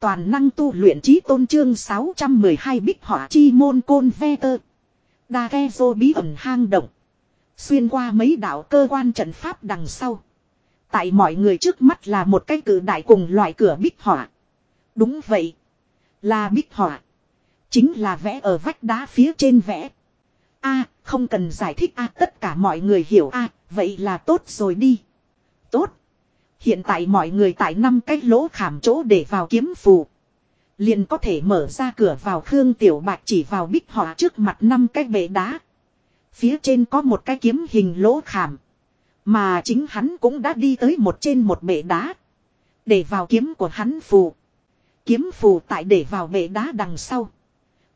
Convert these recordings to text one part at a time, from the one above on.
Toàn năng tu luyện trí tôn trương 612 bích họa chi môn côn ve tơ. Đa ghe dô bí ẩn hang động. Xuyên qua mấy đạo cơ quan trận pháp đằng sau. Tại mọi người trước mắt là một cái cử đại cùng loại cửa bích họa. Đúng vậy. Là bích họa. Chính là vẽ ở vách đá phía trên vẽ. a, không cần giải thích a, tất cả mọi người hiểu a, vậy là tốt rồi đi. Hiện tại mọi người tại năm cái lỗ khảm chỗ để vào kiếm phù. Liền có thể mở ra cửa vào Khương Tiểu Bạch chỉ vào bích họa trước mặt năm cái bệ đá. Phía trên có một cái kiếm hình lỗ khảm. Mà chính hắn cũng đã đi tới một trên một bệ đá. Để vào kiếm của hắn phù. Kiếm phù tại để vào bệ đá đằng sau.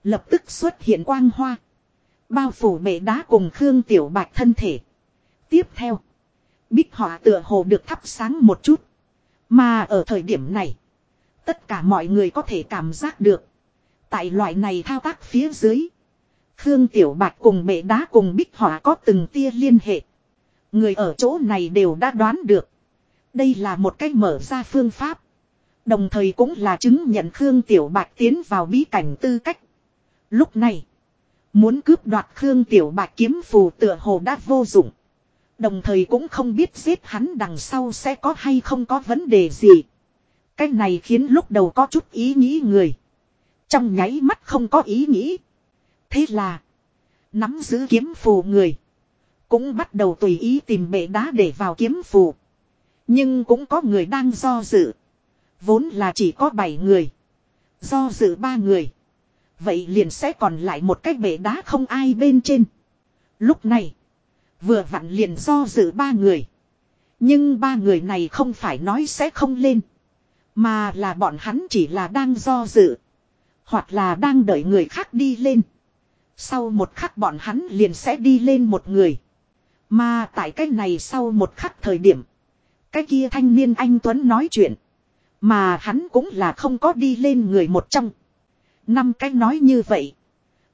Lập tức xuất hiện quang hoa. Bao phủ bệ đá cùng Khương Tiểu Bạch thân thể. Tiếp theo. Bích họa tựa hồ được thắp sáng một chút. Mà ở thời điểm này. Tất cả mọi người có thể cảm giác được. Tại loại này thao tác phía dưới. Khương Tiểu Bạch cùng bệ đá cùng bích họa có từng tia liên hệ. Người ở chỗ này đều đã đoán được. Đây là một cách mở ra phương pháp. Đồng thời cũng là chứng nhận Khương Tiểu Bạch tiến vào bí cảnh tư cách. Lúc này. Muốn cướp đoạt Khương Tiểu Bạch kiếm phù tựa hồ đã vô dụng. Đồng thời cũng không biết giết hắn đằng sau sẽ có hay không có vấn đề gì. Cái này khiến lúc đầu có chút ý nghĩ người. Trong nháy mắt không có ý nghĩ. Thế là. Nắm giữ kiếm phù người. Cũng bắt đầu tùy ý tìm bệ đá để vào kiếm phù. Nhưng cũng có người đang do dự. Vốn là chỉ có 7 người. Do dự ba người. Vậy liền sẽ còn lại một cái bệ đá không ai bên trên. Lúc này. Vừa vặn liền do dự ba người. Nhưng ba người này không phải nói sẽ không lên. Mà là bọn hắn chỉ là đang do dự. Hoặc là đang đợi người khác đi lên. Sau một khắc bọn hắn liền sẽ đi lên một người. Mà tại cái này sau một khắc thời điểm. Cái kia thanh niên anh Tuấn nói chuyện. Mà hắn cũng là không có đi lên người một trong. Năm cái nói như vậy.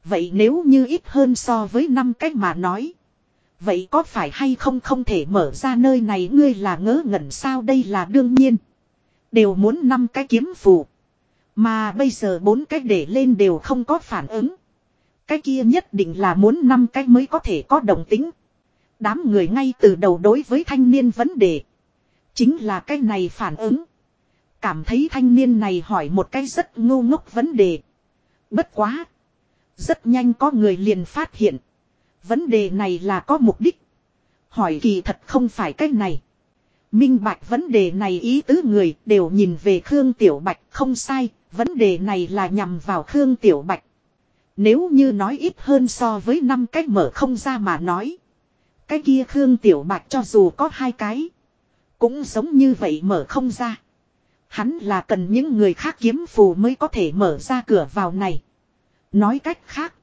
Vậy nếu như ít hơn so với năm cái mà nói. Vậy có phải hay không không thể mở ra nơi này ngươi là ngớ ngẩn sao đây là đương nhiên. Đều muốn năm cái kiếm phù. Mà bây giờ bốn cái để lên đều không có phản ứng. Cái kia nhất định là muốn năm cái mới có thể có đồng tính. Đám người ngay từ đầu đối với thanh niên vấn đề. Chính là cái này phản ứng. Cảm thấy thanh niên này hỏi một cái rất ngu ngốc vấn đề. Bất quá. Rất nhanh có người liền phát hiện. Vấn đề này là có mục đích. Hỏi kỳ thật không phải cái này. Minh bạch vấn đề này ý tứ người đều nhìn về Khương Tiểu Bạch không sai, vấn đề này là nhằm vào Khương Tiểu Bạch. Nếu như nói ít hơn so với năm cách mở không ra mà nói. Cái kia Khương Tiểu Bạch cho dù có hai cái. Cũng giống như vậy mở không ra. Hắn là cần những người khác kiếm phù mới có thể mở ra cửa vào này. Nói cách khác.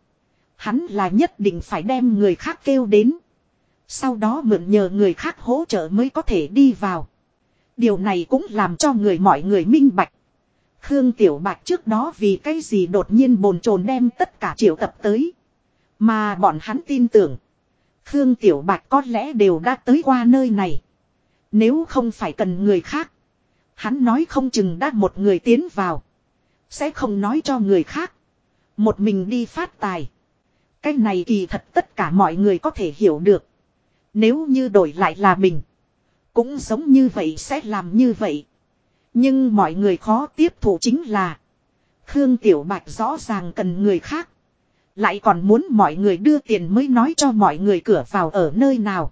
Hắn là nhất định phải đem người khác kêu đến. Sau đó mượn nhờ người khác hỗ trợ mới có thể đi vào. Điều này cũng làm cho người mọi người minh bạch. Khương Tiểu Bạch trước đó vì cái gì đột nhiên bồn chồn đem tất cả triệu tập tới. Mà bọn hắn tin tưởng. Khương Tiểu Bạch có lẽ đều đã tới qua nơi này. Nếu không phải cần người khác. Hắn nói không chừng đã một người tiến vào. Sẽ không nói cho người khác. Một mình đi phát tài. Cái này kỳ thật tất cả mọi người có thể hiểu được. Nếu như đổi lại là mình. Cũng giống như vậy sẽ làm như vậy. Nhưng mọi người khó tiếp thụ chính là. Khương Tiểu Bạch rõ ràng cần người khác. Lại còn muốn mọi người đưa tiền mới nói cho mọi người cửa vào ở nơi nào.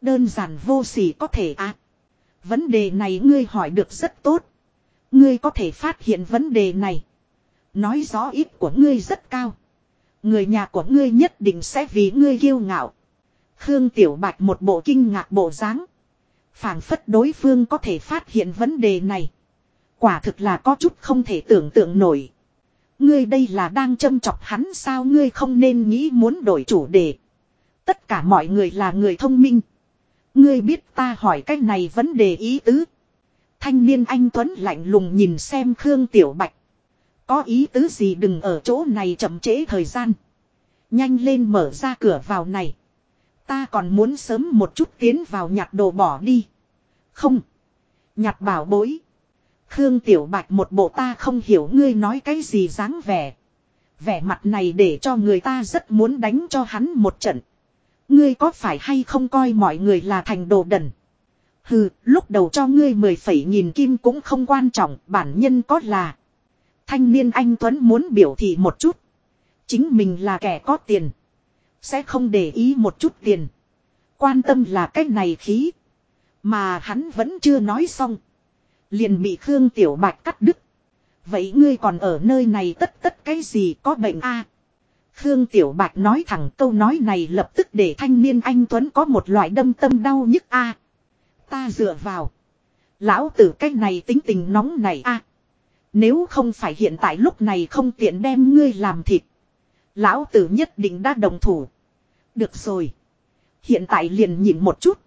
Đơn giản vô sỉ có thể à. Vấn đề này ngươi hỏi được rất tốt. Ngươi có thể phát hiện vấn đề này. Nói rõ ít của ngươi rất cao. Người nhà của ngươi nhất định sẽ vì ngươi kiêu ngạo. Khương Tiểu Bạch một bộ kinh ngạc bộ dáng, phảng phất đối phương có thể phát hiện vấn đề này. Quả thực là có chút không thể tưởng tượng nổi. Ngươi đây là đang châm chọc hắn sao ngươi không nên nghĩ muốn đổi chủ đề. Tất cả mọi người là người thông minh. Ngươi biết ta hỏi cái này vấn đề ý tứ. Thanh niên anh Tuấn lạnh lùng nhìn xem Khương Tiểu Bạch. Có ý tứ gì đừng ở chỗ này chậm trễ thời gian. Nhanh lên mở ra cửa vào này. Ta còn muốn sớm một chút tiến vào nhặt đồ bỏ đi. Không. Nhặt bảo bối. Khương Tiểu Bạch một bộ ta không hiểu ngươi nói cái gì dáng vẻ. Vẻ mặt này để cho người ta rất muốn đánh cho hắn một trận. Ngươi có phải hay không coi mọi người là thành đồ đần. Hừ, lúc đầu cho ngươi mười phẩy nghìn kim cũng không quan trọng, bản nhân có là. Thanh niên anh Tuấn muốn biểu thị một chút. Chính mình là kẻ có tiền. Sẽ không để ý một chút tiền. Quan tâm là cái này khí. Mà hắn vẫn chưa nói xong. Liền bị Khương Tiểu Bạch cắt đứt. Vậy ngươi còn ở nơi này tất tất cái gì có bệnh a? Khương Tiểu Bạch nói thẳng câu nói này lập tức để thanh niên anh Tuấn có một loại đâm tâm đau nhức a. Ta dựa vào. Lão tử cái này tính tình nóng này a. Nếu không phải hiện tại lúc này không tiện đem ngươi làm thịt. Lão tử nhất định đã đồng thủ. Được rồi. Hiện tại liền nhịn một chút.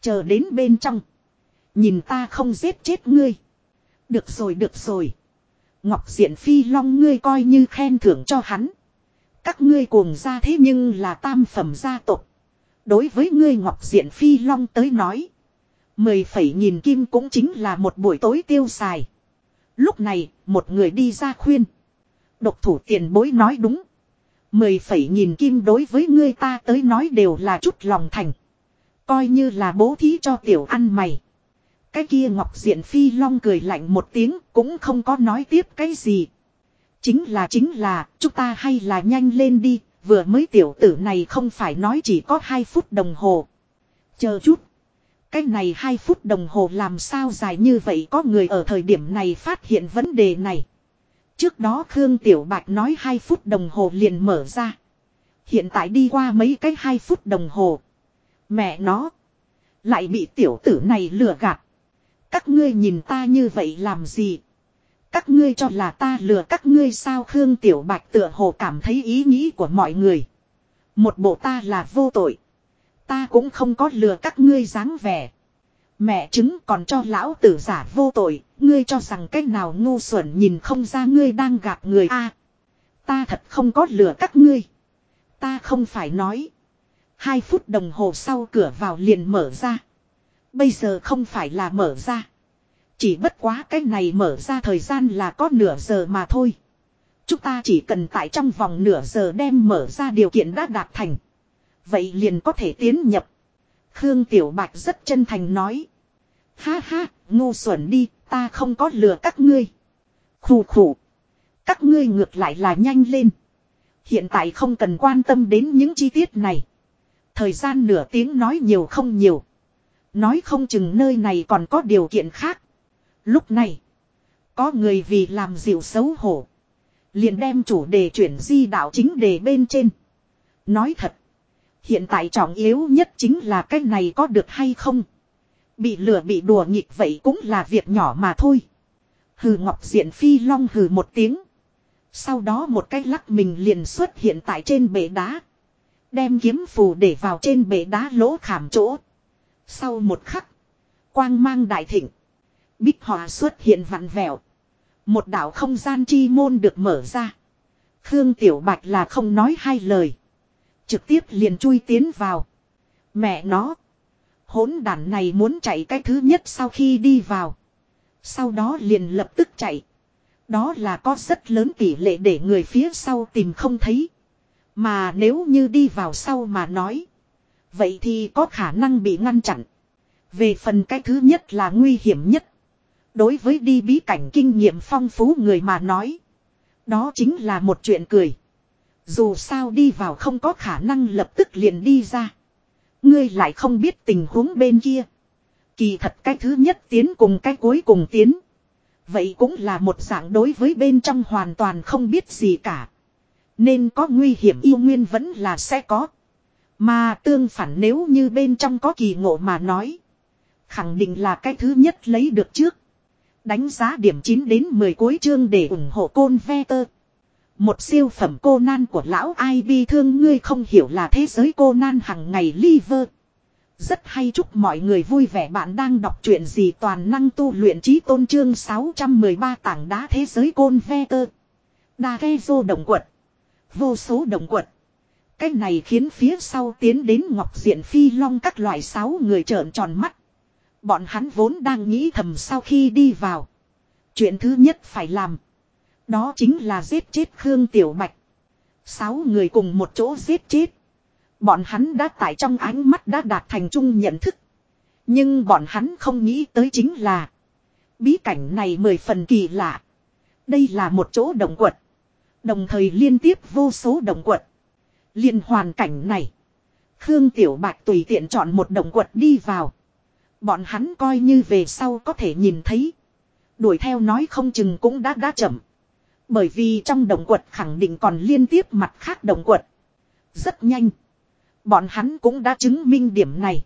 Chờ đến bên trong. Nhìn ta không giết chết ngươi. Được rồi được rồi. Ngọc Diện Phi Long ngươi coi như khen thưởng cho hắn. Các ngươi cuồng ra thế nhưng là tam phẩm gia tộc. Đối với ngươi Ngọc Diện Phi Long tới nói. Mười phẩy nghìn kim cũng chính là một buổi tối tiêu xài. Lúc này, một người đi ra khuyên. Độc thủ tiền bối nói đúng. Mười phẩy nghìn kim đối với ngươi ta tới nói đều là chút lòng thành. Coi như là bố thí cho tiểu ăn mày. Cái kia ngọc diện phi long cười lạnh một tiếng cũng không có nói tiếp cái gì. Chính là chính là, chúng ta hay là nhanh lên đi, vừa mới tiểu tử này không phải nói chỉ có hai phút đồng hồ. Chờ chút. Cái này 2 phút đồng hồ làm sao dài như vậy có người ở thời điểm này phát hiện vấn đề này. Trước đó Khương Tiểu Bạch nói 2 phút đồng hồ liền mở ra. Hiện tại đi qua mấy cái 2 phút đồng hồ. Mẹ nó. Lại bị tiểu tử này lừa gạt. Các ngươi nhìn ta như vậy làm gì? Các ngươi cho là ta lừa các ngươi sao Khương Tiểu Bạch tựa hồ cảm thấy ý nghĩ của mọi người. Một bộ ta là vô tội. Ta cũng không có lừa các ngươi dáng vẻ. Mẹ chứng còn cho lão tử giả vô tội, ngươi cho rằng cách nào ngu xuẩn nhìn không ra ngươi đang gạt người a Ta thật không có lừa các ngươi. Ta không phải nói. Hai phút đồng hồ sau cửa vào liền mở ra. Bây giờ không phải là mở ra. Chỉ bất quá cái này mở ra thời gian là có nửa giờ mà thôi. Chúng ta chỉ cần tại trong vòng nửa giờ đem mở ra điều kiện đã đạt thành. Vậy liền có thể tiến nhập. Khương Tiểu Bạch rất chân thành nói. Ha ha, ngu xuẩn đi, ta không có lừa các ngươi. Khủ khủ. Các ngươi ngược lại là nhanh lên. Hiện tại không cần quan tâm đến những chi tiết này. Thời gian nửa tiếng nói nhiều không nhiều. Nói không chừng nơi này còn có điều kiện khác. Lúc này, có người vì làm dịu xấu hổ. Liền đem chủ đề chuyển di đạo chính đề bên trên. Nói thật, hiện tại trọng yếu nhất chính là cái này có được hay không. Bị lừa, bị đùa nghịch vậy cũng là việc nhỏ mà thôi. Hừ ngọc diện phi long hừ một tiếng. Sau đó một cái lắc mình liền xuất hiện tại trên bể đá. Đem kiếm phù để vào trên bể đá lỗ khảm chỗ. Sau một khắc. Quang mang đại thịnh. Bích họa xuất hiện vặn vẹo. Một đảo không gian chi môn được mở ra. Khương Tiểu Bạch là không nói hai lời. Trực tiếp liền chui tiến vào. Mẹ nó. Hỗn đản này muốn chạy cái thứ nhất sau khi đi vào. Sau đó liền lập tức chạy. Đó là có rất lớn tỷ lệ để người phía sau tìm không thấy. Mà nếu như đi vào sau mà nói. Vậy thì có khả năng bị ngăn chặn. Về phần cái thứ nhất là nguy hiểm nhất. Đối với đi bí cảnh kinh nghiệm phong phú người mà nói. Đó chính là một chuyện cười. Dù sao đi vào không có khả năng lập tức liền đi ra. Ngươi lại không biết tình huống bên kia. Kỳ thật cái thứ nhất tiến cùng cái cuối cùng tiến. Vậy cũng là một dạng đối với bên trong hoàn toàn không biết gì cả. Nên có nguy hiểm yêu nguyên vẫn là sẽ có. Mà tương phản nếu như bên trong có kỳ ngộ mà nói. Khẳng định là cái thứ nhất lấy được trước. Đánh giá điểm 9 đến 10 cuối chương để ủng hộ côn ve tơ. Một siêu phẩm cô nan của lão ai bi thương ngươi không hiểu là thế giới cô nan hằng ngày liver. Rất hay chúc mọi người vui vẻ bạn đang đọc truyện gì toàn năng tu luyện trí tôn trương 613 tảng đá thế giới côn ve tơ. Đa ghe vô động quật. Vô số động quật. Cái này khiến phía sau tiến đến ngọc diện phi long các loại sáu người trợn tròn mắt. Bọn hắn vốn đang nghĩ thầm sau khi đi vào. Chuyện thứ nhất phải làm. Đó chính là giết chết Khương Tiểu Bạch. Sáu người cùng một chỗ giết chết. Bọn hắn đã tại trong ánh mắt đã đạt thành chung nhận thức. Nhưng bọn hắn không nghĩ tới chính là. Bí cảnh này mười phần kỳ lạ. Đây là một chỗ động quật. Đồng thời liên tiếp vô số động quật. Liên hoàn cảnh này. Khương Tiểu Bạch tùy tiện chọn một động quật đi vào. Bọn hắn coi như về sau có thể nhìn thấy. Đuổi theo nói không chừng cũng đã đã chậm. Bởi vì trong động quật khẳng định còn liên tiếp mặt khác động quật. Rất nhanh. Bọn hắn cũng đã chứng minh điểm này.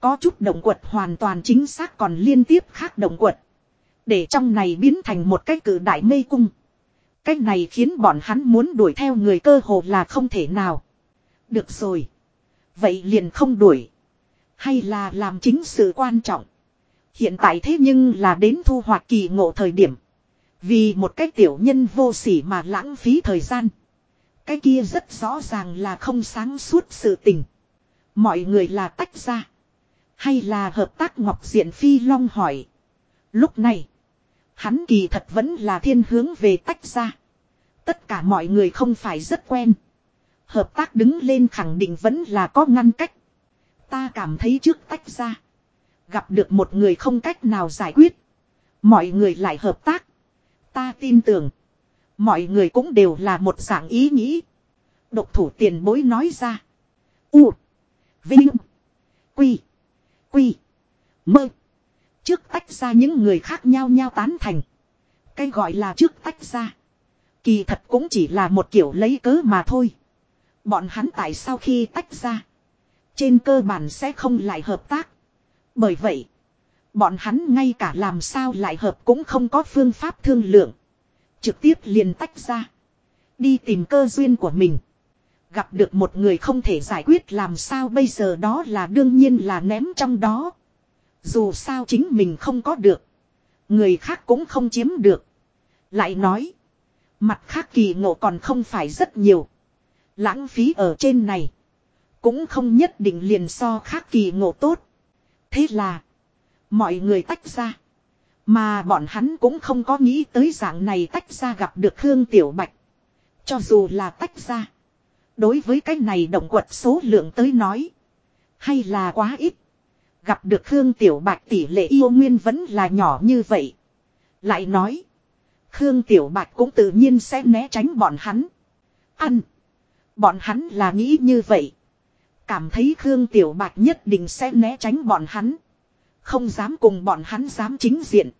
Có chút động quật hoàn toàn chính xác còn liên tiếp khác động quật. Để trong này biến thành một cái cử đại mê cung. Cách này khiến bọn hắn muốn đuổi theo người cơ hồ là không thể nào. Được rồi. Vậy liền không đuổi. Hay là làm chính sự quan trọng. Hiện tại thế nhưng là đến thu hoạch kỳ ngộ thời điểm. Vì một cái tiểu nhân vô sỉ mà lãng phí thời gian. Cái kia rất rõ ràng là không sáng suốt sự tình. Mọi người là tách ra. Hay là hợp tác Ngọc Diện Phi Long hỏi. Lúc này. Hắn kỳ thật vẫn là thiên hướng về tách ra. Tất cả mọi người không phải rất quen. Hợp tác đứng lên khẳng định vẫn là có ngăn cách. Ta cảm thấy trước tách ra. Gặp được một người không cách nào giải quyết. Mọi người lại hợp tác. Ta tin tưởng. Mọi người cũng đều là một dạng ý nghĩ. Độc thủ tiền bối nói ra. U. Vinh. Quy. Quy. Mơ. Trước tách ra những người khác nhau nhau tán thành. Cái gọi là trước tách ra. Kỳ thật cũng chỉ là một kiểu lấy cớ mà thôi. Bọn hắn tại sao khi tách ra. Trên cơ bản sẽ không lại hợp tác. Bởi vậy. Bọn hắn ngay cả làm sao lại hợp cũng không có phương pháp thương lượng. Trực tiếp liền tách ra. Đi tìm cơ duyên của mình. Gặp được một người không thể giải quyết làm sao bây giờ đó là đương nhiên là ném trong đó. Dù sao chính mình không có được. Người khác cũng không chiếm được. Lại nói. Mặt khác kỳ ngộ còn không phải rất nhiều. Lãng phí ở trên này. Cũng không nhất định liền so khác kỳ ngộ tốt. Thế là. Mọi người tách ra. Mà bọn hắn cũng không có nghĩ tới dạng này tách ra gặp được Khương Tiểu Bạch. Cho dù là tách ra. Đối với cái này động quật số lượng tới nói. Hay là quá ít. Gặp được Khương Tiểu Bạch tỷ lệ yêu nguyên vẫn là nhỏ như vậy. Lại nói. Khương Tiểu Bạch cũng tự nhiên sẽ né tránh bọn hắn. Ăn. Bọn hắn là nghĩ như vậy. Cảm thấy Khương Tiểu Bạch nhất định sẽ né tránh bọn hắn. Không dám cùng bọn hắn dám chính diện.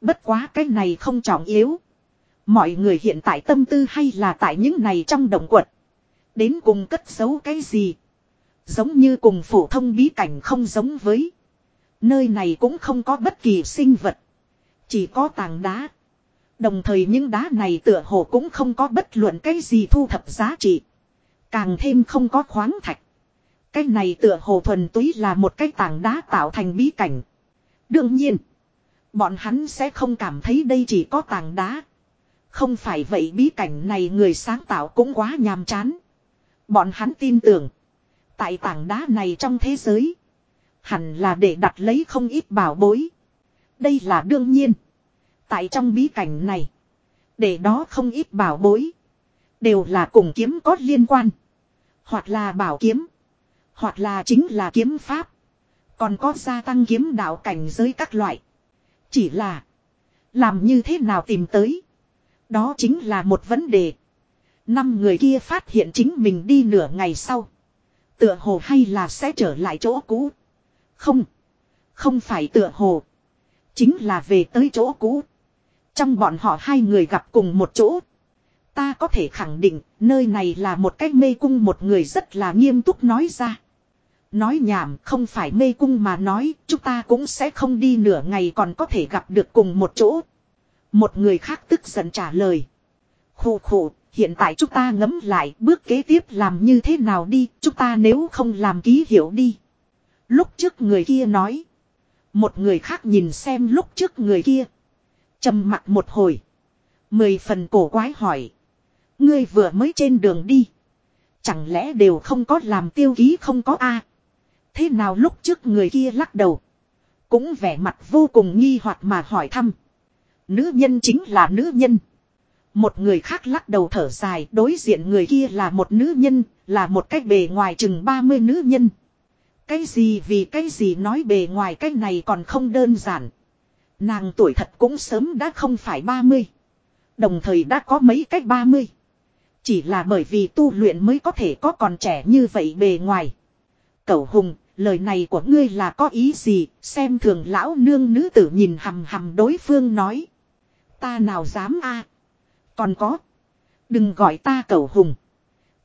Bất quá cái này không trọng yếu. Mọi người hiện tại tâm tư hay là tại những này trong động quật. Đến cùng cất giấu cái gì. Giống như cùng phổ thông bí cảnh không giống với. Nơi này cũng không có bất kỳ sinh vật. Chỉ có tảng đá. Đồng thời những đá này tựa hồ cũng không có bất luận cái gì thu thập giá trị. Càng thêm không có khoáng thạch. Cái này tựa hồ thuần túy là một cái tảng đá tạo thành bí cảnh. Đương nhiên. Bọn hắn sẽ không cảm thấy đây chỉ có tảng đá. Không phải vậy bí cảnh này người sáng tạo cũng quá nhàm chán. Bọn hắn tin tưởng. Tại tảng đá này trong thế giới. Hẳn là để đặt lấy không ít bảo bối. Đây là đương nhiên. Tại trong bí cảnh này. Để đó không ít bảo bối. Đều là cùng kiếm có liên quan. Hoặc là bảo kiếm. Hoặc là chính là kiếm pháp. Còn có gia tăng kiếm đạo cảnh giới các loại. Chỉ là. Làm như thế nào tìm tới. Đó chính là một vấn đề. Năm người kia phát hiện chính mình đi nửa ngày sau. Tựa hồ hay là sẽ trở lại chỗ cũ. Không. Không phải tựa hồ. Chính là về tới chỗ cũ. Trong bọn họ hai người gặp cùng một chỗ. Ta có thể khẳng định, nơi này là một cách mê cung một người rất là nghiêm túc nói ra. Nói nhảm không phải mê cung mà nói chúng ta cũng sẽ không đi nửa ngày còn có thể gặp được cùng một chỗ. Một người khác tức giận trả lời. Khủ khủ, hiện tại chúng ta ngấm lại bước kế tiếp làm như thế nào đi, chúng ta nếu không làm ký hiệu đi. Lúc trước người kia nói. Một người khác nhìn xem lúc trước người kia. trầm mặt một hồi. Mười phần cổ quái hỏi. Ngươi vừa mới trên đường đi. Chẳng lẽ đều không có làm tiêu ký không có a Thế nào lúc trước người kia lắc đầu. Cũng vẻ mặt vô cùng nghi hoặc mà hỏi thăm. Nữ nhân chính là nữ nhân. Một người khác lắc đầu thở dài, đối diện người kia là một nữ nhân, là một cách bề ngoài chừng 30 nữ nhân. Cái gì vì cái gì nói bề ngoài cái này còn không đơn giản. Nàng tuổi thật cũng sớm đã không phải 30. Đồng thời đã có mấy cách 30. Chỉ là bởi vì tu luyện mới có thể có còn trẻ như vậy bề ngoài. Cẩu hùng, lời này của ngươi là có ý gì, xem thường lão nương nữ tử nhìn hầm hầm đối phương nói. Ta nào dám a Còn có. Đừng gọi ta cẩu hùng.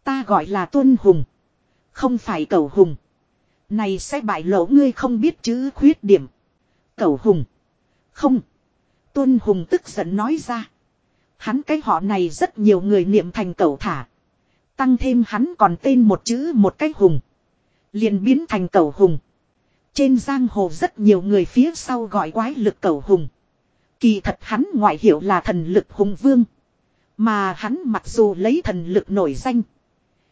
Ta gọi là tuân hùng. Không phải cẩu hùng. Này sẽ bại lộ ngươi không biết chữ khuyết điểm. Cẩu hùng. Không. Tuân hùng tức giận nói ra. Hắn cái họ này rất nhiều người niệm thành cẩu thả. Tăng thêm hắn còn tên một chữ một cái hùng liền biến thành cầu hùng. Trên giang hồ rất nhiều người phía sau gọi quái lực cầu hùng. Kỳ thật hắn ngoại hiệu là thần lực hùng vương. Mà hắn mặc dù lấy thần lực nổi danh.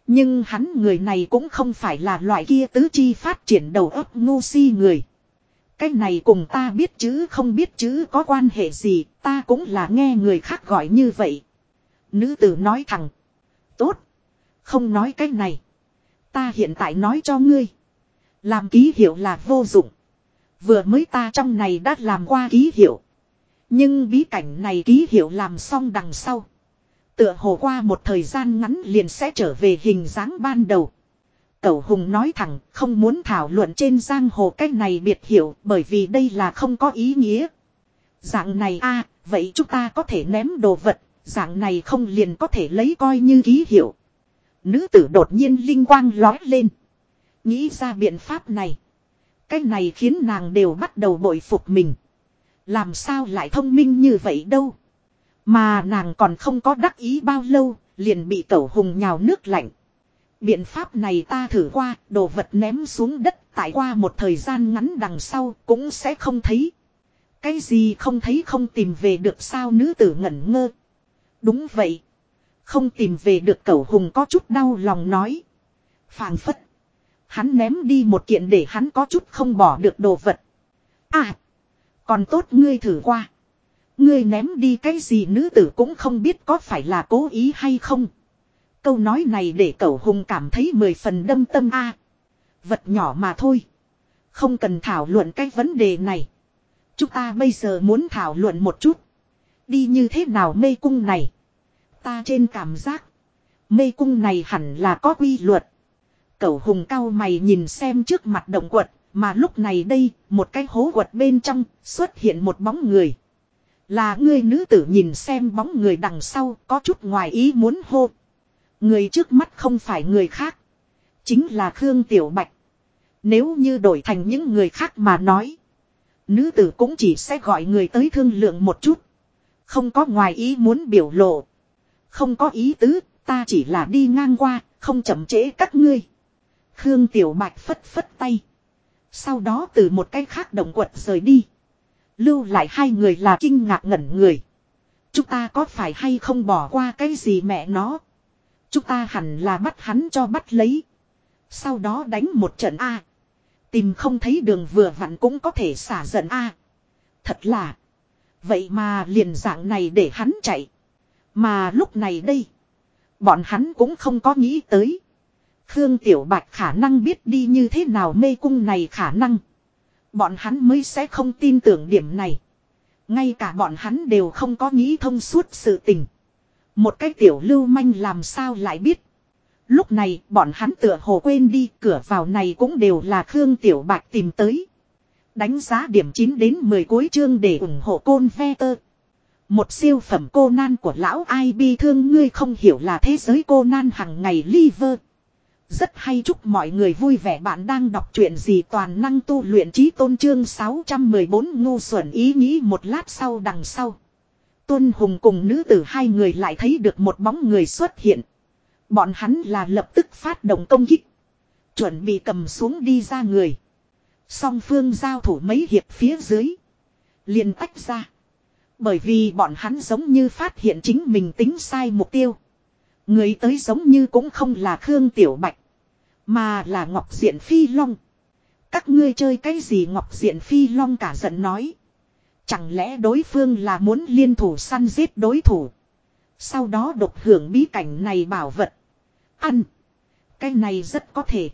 Nhưng hắn người này cũng không phải là loại kia tứ chi phát triển đầu óc ngu si người. Cái này cùng ta biết chứ không biết chứ có quan hệ gì, ta cũng là nghe người khác gọi như vậy. Nữ tử nói thẳng. Tốt. Không nói cái này. Ta hiện tại nói cho ngươi. Làm ký hiệu là vô dụng. Vừa mới ta trong này đã làm qua ký hiệu. Nhưng bí cảnh này ký hiệu làm xong đằng sau. Tựa hồ qua một thời gian ngắn liền sẽ trở về hình dáng ban đầu. Cẩu hùng nói thẳng không muốn thảo luận trên giang hồ cách này biệt hiểu bởi vì đây là không có ý nghĩa. Dạng này a vậy chúng ta có thể ném đồ vật, dạng này không liền có thể lấy coi như ký hiệu. Nữ tử đột nhiên linh quang lói lên. Nghĩ ra biện pháp này. Cái này khiến nàng đều bắt đầu bội phục mình. Làm sao lại thông minh như vậy đâu. Mà nàng còn không có đắc ý bao lâu, liền bị cẩu hùng nhào nước lạnh. Biện pháp này ta thử qua, đồ vật ném xuống đất, tại qua một thời gian ngắn đằng sau cũng sẽ không thấy. Cái gì không thấy không tìm về được sao nữ tử ngẩn ngơ. Đúng vậy. Không tìm về được cẩu hùng có chút đau lòng nói. Phàng phất. Hắn ném đi một kiện để hắn có chút không bỏ được đồ vật. À. Còn tốt ngươi thử qua. Ngươi ném đi cái gì nữ tử cũng không biết có phải là cố ý hay không. Câu nói này để cẩu hùng cảm thấy mười phần đâm tâm a Vật nhỏ mà thôi. Không cần thảo luận cái vấn đề này. Chúng ta bây giờ muốn thảo luận một chút. Đi như thế nào mê cung này. Ta trên cảm giác. Mê cung này hẳn là có quy luật. Cậu hùng cao mày nhìn xem trước mặt động quật. Mà lúc này đây, một cái hố quật bên trong, xuất hiện một bóng người. Là người nữ tử nhìn xem bóng người đằng sau, có chút ngoài ý muốn hô. Người trước mắt không phải người khác. Chính là Khương Tiểu Bạch. Nếu như đổi thành những người khác mà nói. Nữ tử cũng chỉ sẽ gọi người tới thương lượng một chút. Không có ngoài ý muốn biểu lộ. Không có ý tứ, ta chỉ là đi ngang qua, không chậm trễ các ngươi. Khương Tiểu Bạch phất phất tay. Sau đó từ một cái khác động quật rời đi. Lưu lại hai người là kinh ngạc ngẩn người. Chúng ta có phải hay không bỏ qua cái gì mẹ nó. Chúng ta hẳn là bắt hắn cho bắt lấy. Sau đó đánh một trận A. Tìm không thấy đường vừa vặn cũng có thể xả giận A. Thật là. Vậy mà liền dạng này để hắn chạy. Mà lúc này đây. Bọn hắn cũng không có nghĩ tới. Khương Tiểu Bạch khả năng biết đi như thế nào mê cung này khả năng. Bọn hắn mới sẽ không tin tưởng điểm này. Ngay cả bọn hắn đều không có nghĩ thông suốt sự tình. Một cái tiểu lưu manh làm sao lại biết. Lúc này, bọn hắn tựa hồ quên đi, cửa vào này cũng đều là Khương Tiểu Bạch tìm tới. Đánh giá điểm 9 đến 10 cuối chương để ủng hộ côn ve tơ. Một siêu phẩm cô nan của lão ai bi thương ngươi không hiểu là thế giới cô nan hằng ngày liver. Rất hay chúc mọi người vui vẻ bạn đang đọc truyện gì toàn năng tu luyện trí tôn trương 614 ngu xuẩn ý nghĩ một lát sau đằng sau. Tuân Hùng cùng nữ tử hai người lại thấy được một bóng người xuất hiện. Bọn hắn là lập tức phát động công kích. Chuẩn bị cầm xuống đi ra người. Song phương giao thủ mấy hiệp phía dưới. liền tách ra. Bởi vì bọn hắn giống như phát hiện chính mình tính sai mục tiêu. Người tới giống như cũng không là Khương Tiểu Bạch. Mà là Ngọc Diện Phi Long. Các ngươi chơi cái gì Ngọc Diện Phi Long cả giận nói. Chẳng lẽ đối phương là muốn liên thủ săn giết đối thủ. Sau đó độc hưởng bí cảnh này bảo vật. Ăn. Cái này rất có thể.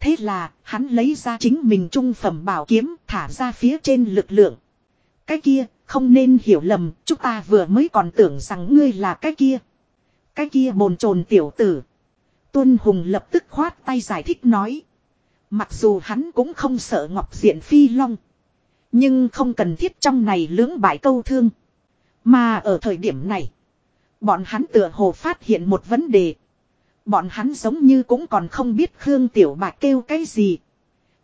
Thế là, hắn lấy ra chính mình trung phẩm bảo kiếm, thả ra phía trên lực lượng. Cái kia không nên hiểu lầm, chúng ta vừa mới còn tưởng rằng ngươi là cái kia. Cái kia bồn chồn tiểu tử. Tuân Hùng lập tức khoát tay giải thích nói. Mặc dù hắn cũng không sợ Ngọc Diện Phi Long. Nhưng không cần thiết trong này lưỡng bại câu thương. Mà ở thời điểm này. Bọn hắn tựa hồ phát hiện một vấn đề. Bọn hắn giống như cũng còn không biết Khương Tiểu Bạch kêu cái gì.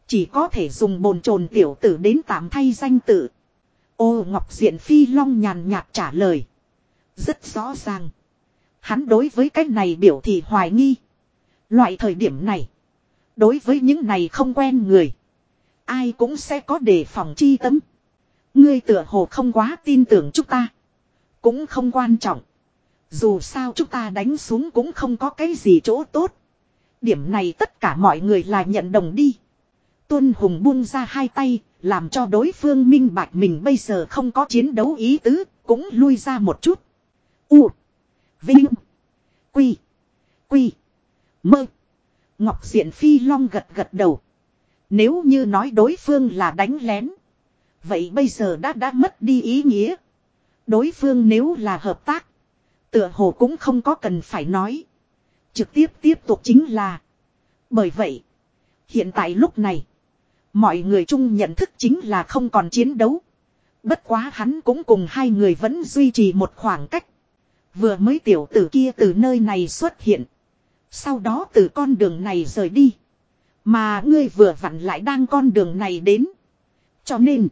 Chỉ có thể dùng bồn chồn tiểu tử đến tạm thay danh tự. Ô Ngọc Diện Phi Long nhàn nhạt trả lời. Rất rõ ràng. Hắn đối với cái này biểu thị hoài nghi. Loại thời điểm này. Đối với những này không quen người. Ai cũng sẽ có đề phòng chi tấm. Ngươi tựa hồ không quá tin tưởng chúng ta. Cũng không quan trọng. Dù sao chúng ta đánh xuống cũng không có cái gì chỗ tốt. Điểm này tất cả mọi người là nhận đồng đi. Tuân Hùng buông ra hai tay, làm cho đối phương minh bạch mình bây giờ không có chiến đấu ý tứ, cũng lui ra một chút. U. Vinh. Quy. Quy. Mơ. Ngọc Diện Phi Long gật gật đầu. Nếu như nói đối phương là đánh lén. Vậy bây giờ đã đã mất đi ý nghĩa. Đối phương nếu là hợp tác. Tựa hồ cũng không có cần phải nói. Trực tiếp tiếp tục chính là. Bởi vậy. Hiện tại lúc này. Mọi người chung nhận thức chính là không còn chiến đấu. Bất quá hắn cũng cùng hai người vẫn duy trì một khoảng cách. Vừa mới tiểu tử kia từ nơi này xuất hiện. Sau đó từ con đường này rời đi. Mà ngươi vừa vặn lại đang con đường này đến. Cho nên.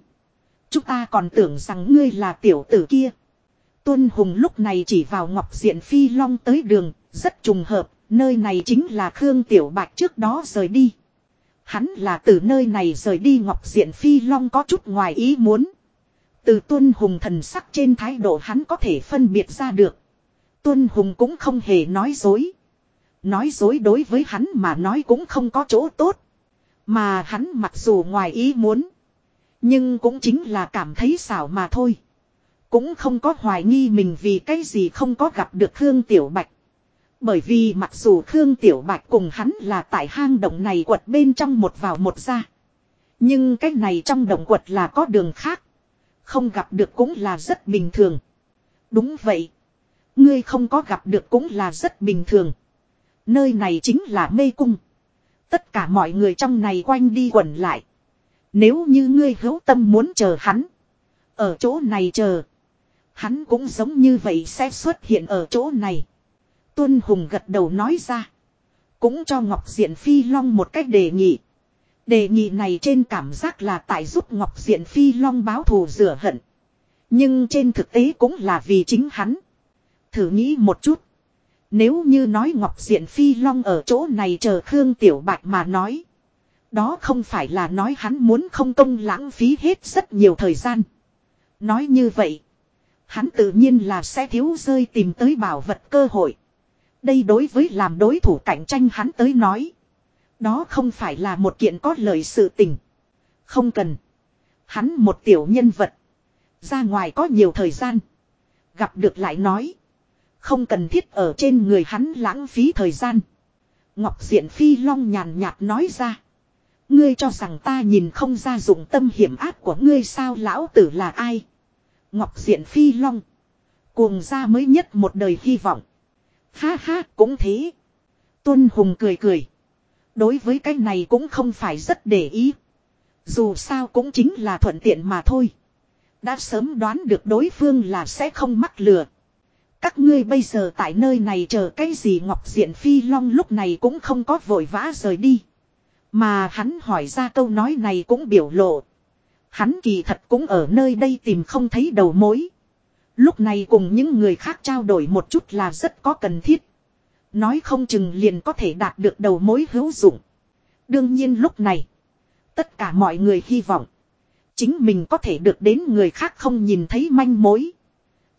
Chúng ta còn tưởng rằng ngươi là tiểu tử kia. Tuân Hùng lúc này chỉ vào Ngọc Diện Phi Long tới đường. Rất trùng hợp. Nơi này chính là Khương Tiểu Bạch trước đó rời đi. Hắn là từ nơi này rời đi Ngọc Diện Phi Long có chút ngoài ý muốn. Từ Tuân Hùng thần sắc trên thái độ hắn có thể phân biệt ra được. Tuân Hùng cũng không hề nói dối. Nói dối đối với hắn mà nói cũng không có chỗ tốt. Mà hắn mặc dù ngoài ý muốn. Nhưng cũng chính là cảm thấy xảo mà thôi. Cũng không có hoài nghi mình vì cái gì không có gặp được Khương Tiểu Bạch. Bởi vì mặc dù Khương Tiểu Bạch cùng hắn là tại hang động này quật bên trong một vào một ra. Nhưng cái này trong động quật là có đường khác. Không gặp được cũng là rất bình thường. Đúng vậy. Ngươi không có gặp được cũng là rất bình thường. Nơi này chính là mê cung. Tất cả mọi người trong này quanh đi quẩn lại. Nếu như ngươi hữu tâm muốn chờ hắn. Ở chỗ này chờ. Hắn cũng giống như vậy sẽ xuất hiện ở chỗ này. Tuân Hùng gật đầu nói ra. Cũng cho Ngọc Diện Phi Long một cách đề nghị. Đề nghị này trên cảm giác là tại giúp Ngọc Diện Phi Long báo thù rửa hận. Nhưng trên thực tế cũng là vì chính hắn. Thử nghĩ một chút. Nếu như nói Ngọc Diện Phi Long ở chỗ này chờ Khương Tiểu Bạch mà nói. Đó không phải là nói hắn muốn không công lãng phí hết rất nhiều thời gian. Nói như vậy. Hắn tự nhiên là sẽ thiếu rơi tìm tới bảo vật cơ hội. Đây đối với làm đối thủ cạnh tranh hắn tới nói. Đó không phải là một kiện có lời sự tình. Không cần. Hắn một tiểu nhân vật. Ra ngoài có nhiều thời gian. Gặp được lại nói. Không cần thiết ở trên người hắn lãng phí thời gian. Ngọc Diện Phi Long nhàn nhạt nói ra. Ngươi cho rằng ta nhìn không ra dụng tâm hiểm ác của ngươi sao lão tử là ai? Ngọc Diện Phi Long. Cuồng ra mới nhất một đời hy vọng. Ha ha, cũng thế. Tuân Hùng cười cười. Đối với cái này cũng không phải rất để ý. Dù sao cũng chính là thuận tiện mà thôi. Đã sớm đoán được đối phương là sẽ không mắc lừa. Các ngươi bây giờ tại nơi này chờ cái gì Ngọc Diện Phi Long lúc này cũng không có vội vã rời đi. Mà hắn hỏi ra câu nói này cũng biểu lộ. Hắn kỳ thật cũng ở nơi đây tìm không thấy đầu mối. Lúc này cùng những người khác trao đổi một chút là rất có cần thiết. Nói không chừng liền có thể đạt được đầu mối hữu dụng. Đương nhiên lúc này. Tất cả mọi người hy vọng. Chính mình có thể được đến người khác không nhìn thấy manh mối.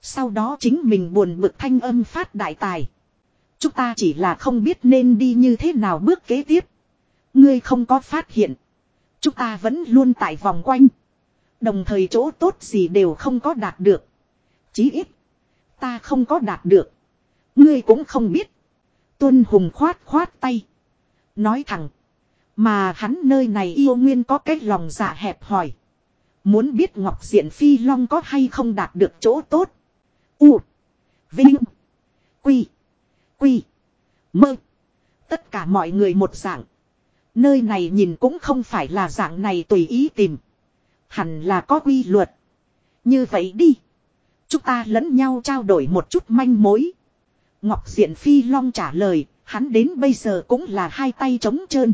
Sau đó chính mình buồn bực thanh âm phát đại tài. Chúng ta chỉ là không biết nên đi như thế nào bước kế tiếp. Ngươi không có phát hiện. Chúng ta vẫn luôn tại vòng quanh. Đồng thời chỗ tốt gì đều không có đạt được. Chí ít. Ta không có đạt được. Ngươi cũng không biết. Tuân Hùng khoát khoát tay. Nói thẳng. Mà hắn nơi này yêu nguyên có cái lòng dạ hẹp hỏi. Muốn biết Ngọc Diện Phi Long có hay không đạt được chỗ tốt. U. Vinh. Quy. Quy. Mơ. Tất cả mọi người một dạng. Nơi này nhìn cũng không phải là dạng này tùy ý tìm. Hẳn là có quy luật. Như vậy đi. Chúng ta lẫn nhau trao đổi một chút manh mối. Ngọc Diện Phi Long trả lời, hắn đến bây giờ cũng là hai tay trống trơn.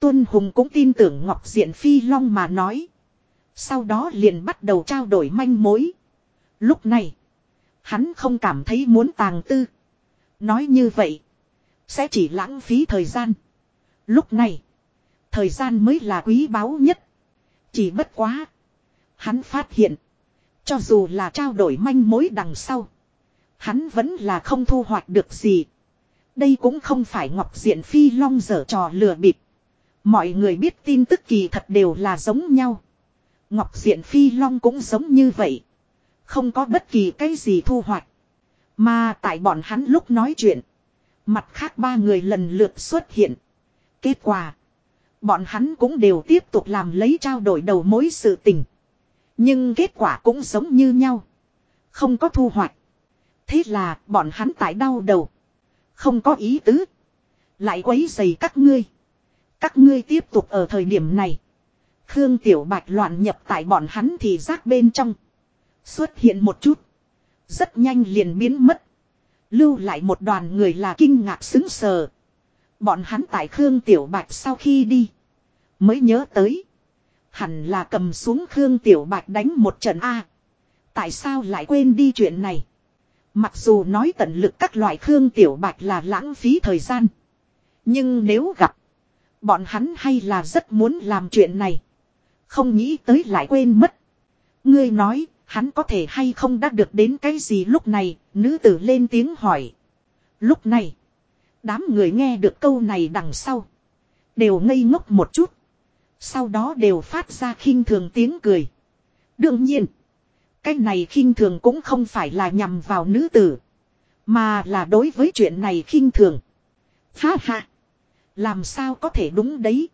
Tuân Hùng cũng tin tưởng Ngọc Diện Phi Long mà nói. Sau đó liền bắt đầu trao đổi manh mối. Lúc này, hắn không cảm thấy muốn tàng tư. Nói như vậy, sẽ chỉ lãng phí thời gian. Lúc này, thời gian mới là quý báu nhất. Chỉ bất quá. Hắn phát hiện, cho dù là trao đổi manh mối đằng sau, hắn vẫn là không thu hoạch được gì. Đây cũng không phải Ngọc Diện Phi Long dở trò lừa bịp. Mọi người biết tin tức kỳ thật đều là giống nhau. Ngọc Diện Phi Long cũng giống như vậy. Không có bất kỳ cái gì thu hoạch. Mà tại bọn hắn lúc nói chuyện. Mặt khác ba người lần lượt xuất hiện. Kết quả. Bọn hắn cũng đều tiếp tục làm lấy trao đổi đầu mối sự tình. Nhưng kết quả cũng giống như nhau. Không có thu hoạch. Thế là bọn hắn tại đau đầu. Không có ý tứ. Lại quấy dày các ngươi. Các ngươi tiếp tục ở thời điểm này. Khương Tiểu Bạch loạn nhập tại bọn hắn thì rác bên trong. Xuất hiện một chút. Rất nhanh liền biến mất. Lưu lại một đoàn người là kinh ngạc xứng sờ. Bọn hắn tại Khương Tiểu Bạch sau khi đi. Mới nhớ tới. Hẳn là cầm xuống Khương Tiểu Bạch đánh một trận A. Tại sao lại quên đi chuyện này? Mặc dù nói tận lực các loại Khương Tiểu Bạch là lãng phí thời gian. Nhưng nếu gặp. Bọn hắn hay là rất muốn làm chuyện này. Không nghĩ tới lại quên mất. Ngươi nói, hắn có thể hay không đã được đến cái gì lúc này, nữ tử lên tiếng hỏi. Lúc này, đám người nghe được câu này đằng sau. Đều ngây ngốc một chút. Sau đó đều phát ra khinh thường tiếng cười. Đương nhiên, cái này khinh thường cũng không phải là nhằm vào nữ tử. Mà là đối với chuyện này khinh thường. Ha ha. Làm sao có thể đúng đấy.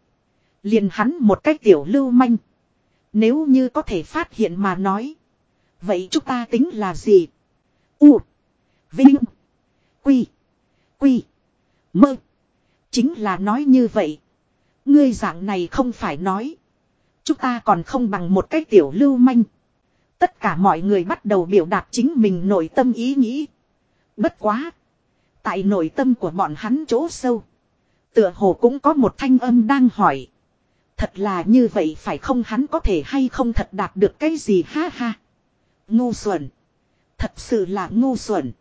Liền hắn một cách tiểu lưu manh. Nếu như có thể phát hiện mà nói. Vậy chúng ta tính là gì? U. Vinh. Quy. Quy. Mơ. Chính là nói như vậy. Ngươi dạng này không phải nói. Chúng ta còn không bằng một cái tiểu lưu manh. Tất cả mọi người bắt đầu biểu đạt chính mình nội tâm ý nghĩ. Bất quá. Tại nội tâm của bọn hắn chỗ sâu. Tựa hồ cũng có một thanh âm đang hỏi. Thật là như vậy phải không hắn có thể hay không thật đạt được cái gì ha ha. Ngu xuẩn. Thật sự là ngu xuẩn.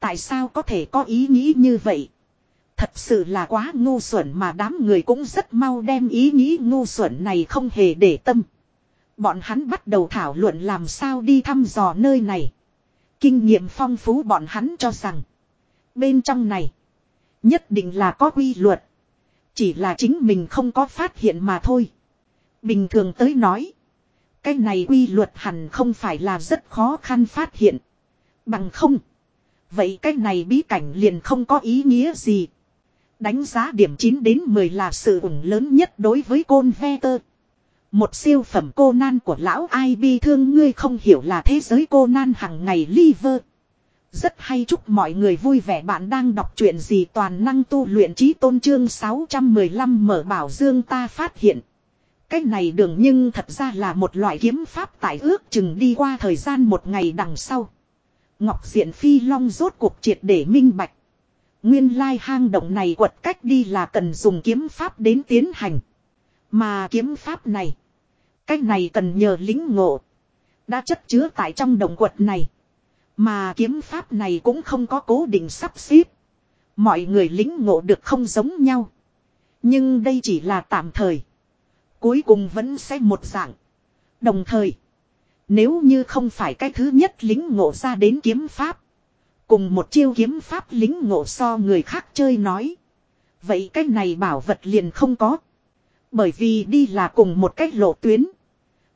Tại sao có thể có ý nghĩ như vậy? Thật sự là quá ngu xuẩn mà đám người cũng rất mau đem ý nghĩ ngu xuẩn này không hề để tâm. Bọn hắn bắt đầu thảo luận làm sao đi thăm dò nơi này. Kinh nghiệm phong phú bọn hắn cho rằng. Bên trong này. Nhất định là có quy luật. Chỉ là chính mình không có phát hiện mà thôi. Bình thường tới nói. Cái này quy luật hẳn không phải là rất khó khăn phát hiện. Bằng không. Vậy cái này bí cảnh liền không có ý nghĩa gì. Đánh giá điểm 9 đến 10 là sự ủng lớn nhất đối với côn ve tơ. Một siêu phẩm cô nan của lão ai bi thương, ngươi không hiểu là thế giới cô nan hằng ngày liver. Rất hay, chúc mọi người vui vẻ bạn đang đọc truyện gì toàn năng tu luyện trí tôn trương 615 mở bảo dương ta phát hiện. cách này đường nhưng thật ra là một loại kiếm pháp tại ước chừng đi qua thời gian một ngày đằng sau. Ngọc Diện Phi Long rốt cuộc triệt để minh bạch. Nguyên lai hang động này quật cách đi là cần dùng kiếm pháp đến tiến hành. Mà kiếm pháp này. Cách này cần nhờ lính ngộ. Đã chất chứa tại trong động quật này. Mà kiếm pháp này cũng không có cố định sắp xếp. Mọi người lính ngộ được không giống nhau. Nhưng đây chỉ là tạm thời. Cuối cùng vẫn sẽ một dạng. Đồng thời. Nếu như không phải cái thứ nhất lính ngộ ra đến kiếm pháp. Cùng một chiêu kiếm pháp lính ngộ so người khác chơi nói. Vậy cái này bảo vật liền không có. Bởi vì đi là cùng một cách lộ tuyến.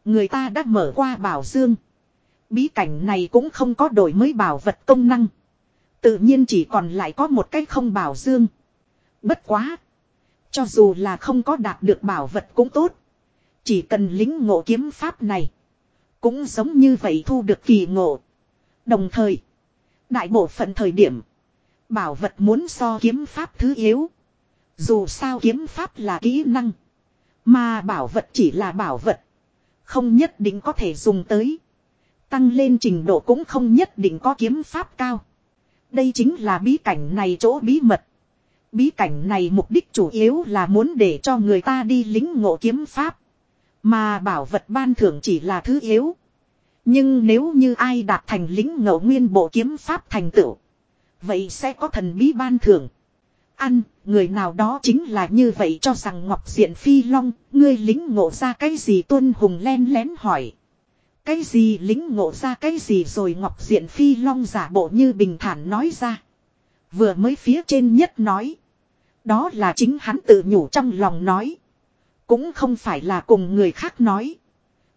Người ta đã mở qua bảo dương. Bí cảnh này cũng không có đổi mới bảo vật công năng. Tự nhiên chỉ còn lại có một cách không bảo dương. Bất quá. Cho dù là không có đạt được bảo vật cũng tốt. Chỉ cần lính ngộ kiếm pháp này. Cũng giống như vậy thu được kỳ ngộ. Đồng thời. Đại bộ phận thời điểm. Bảo vật muốn so kiếm pháp thứ yếu. Dù sao kiếm pháp là kỹ năng. Mà bảo vật chỉ là bảo vật. Không nhất định có thể dùng tới. Tăng lên trình độ cũng không nhất định có kiếm pháp cao. Đây chính là bí cảnh này chỗ bí mật. Bí cảnh này mục đích chủ yếu là muốn để cho người ta đi lính ngộ kiếm pháp. Mà bảo vật ban thưởng chỉ là thứ yếu. Nhưng nếu như ai đạt thành lính ngẫu nguyên bộ kiếm pháp thành tựu. Vậy sẽ có thần bí ban thưởng. Ăn, người nào đó chính là như vậy cho rằng Ngọc Diện Phi Long, ngươi lính ngộ ra cái gì tuân hùng len lén hỏi. Cái gì lính ngộ ra cái gì rồi Ngọc Diện Phi Long giả bộ như bình thản nói ra. Vừa mới phía trên nhất nói. Đó là chính hắn tự nhủ trong lòng nói. Cũng không phải là cùng người khác nói.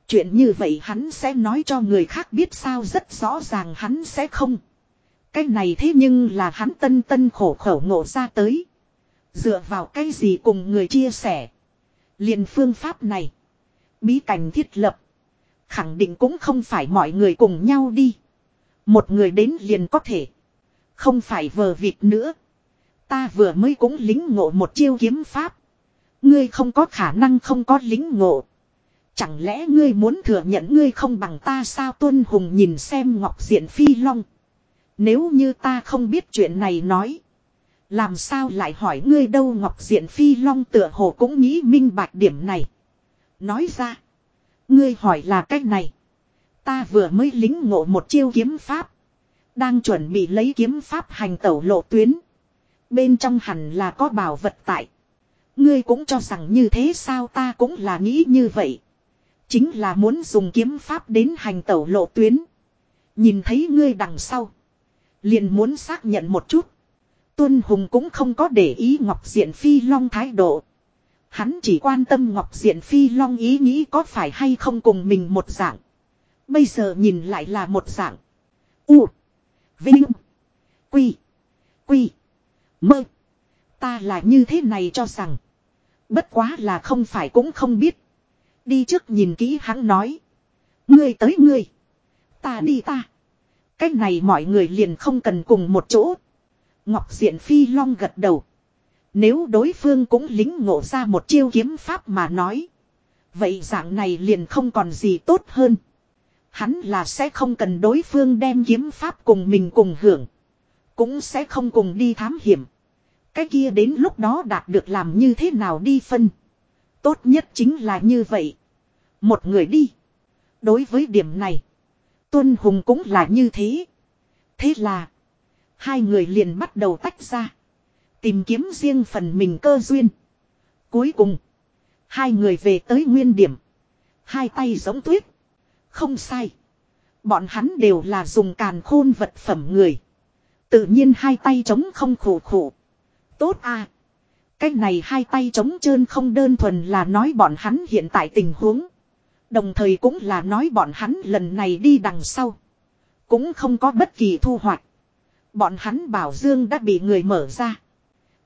Chuyện như vậy hắn sẽ nói cho người khác biết sao rất rõ ràng hắn sẽ không. Cái này thế nhưng là hắn tân tân khổ khổ ngộ ra tới. Dựa vào cái gì cùng người chia sẻ. liền phương pháp này. Bí cảnh thiết lập. Khẳng định cũng không phải mọi người cùng nhau đi. Một người đến liền có thể. Không phải vờ vịt nữa. Ta vừa mới cũng lính ngộ một chiêu kiếm pháp. Ngươi không có khả năng không có lính ngộ. Chẳng lẽ ngươi muốn thừa nhận ngươi không bằng ta sao tuân hùng nhìn xem ngọc diện phi long. Nếu như ta không biết chuyện này nói. Làm sao lại hỏi ngươi đâu ngọc diện phi long tựa hồ cũng nghĩ minh bạch điểm này. Nói ra. Ngươi hỏi là cách này. Ta vừa mới lính ngộ một chiêu kiếm pháp. Đang chuẩn bị lấy kiếm pháp hành tẩu lộ tuyến. Bên trong hẳn là có bảo vật tại. Ngươi cũng cho rằng như thế sao ta cũng là nghĩ như vậy. Chính là muốn dùng kiếm pháp đến hành tẩu lộ tuyến. Nhìn thấy ngươi đằng sau. Liền muốn xác nhận một chút. Tuân Hùng cũng không có để ý Ngọc Diện Phi Long thái độ. Hắn chỉ quan tâm Ngọc Diện Phi Long ý nghĩ có phải hay không cùng mình một dạng. Bây giờ nhìn lại là một dạng. U. Vinh. Quy. Quy. Mơ. Ta là như thế này cho rằng. Bất quá là không phải cũng không biết. Đi trước nhìn kỹ hắn nói. Ngươi tới ngươi. Ta đi ta. Cách này mọi người liền không cần cùng một chỗ. Ngọc Diện Phi Long gật đầu. Nếu đối phương cũng lính ngộ ra một chiêu kiếm pháp mà nói. Vậy dạng này liền không còn gì tốt hơn. Hắn là sẽ không cần đối phương đem kiếm pháp cùng mình cùng hưởng. Cũng sẽ không cùng đi thám hiểm. Cái kia đến lúc đó đạt được làm như thế nào đi phân. Tốt nhất chính là như vậy. Một người đi. Đối với điểm này. Tuân Hùng cũng là như thế. Thế là. Hai người liền bắt đầu tách ra. Tìm kiếm riêng phần mình cơ duyên. Cuối cùng. Hai người về tới nguyên điểm. Hai tay giống tuyết. Không sai. Bọn hắn đều là dùng càn khôn vật phẩm người. Tự nhiên hai tay trống không khổ khổ. Tốt à. Cái này hai tay trống trơn không đơn thuần là nói bọn hắn hiện tại tình huống. Đồng thời cũng là nói bọn hắn lần này đi đằng sau. Cũng không có bất kỳ thu hoạch. Bọn hắn bảo Dương đã bị người mở ra.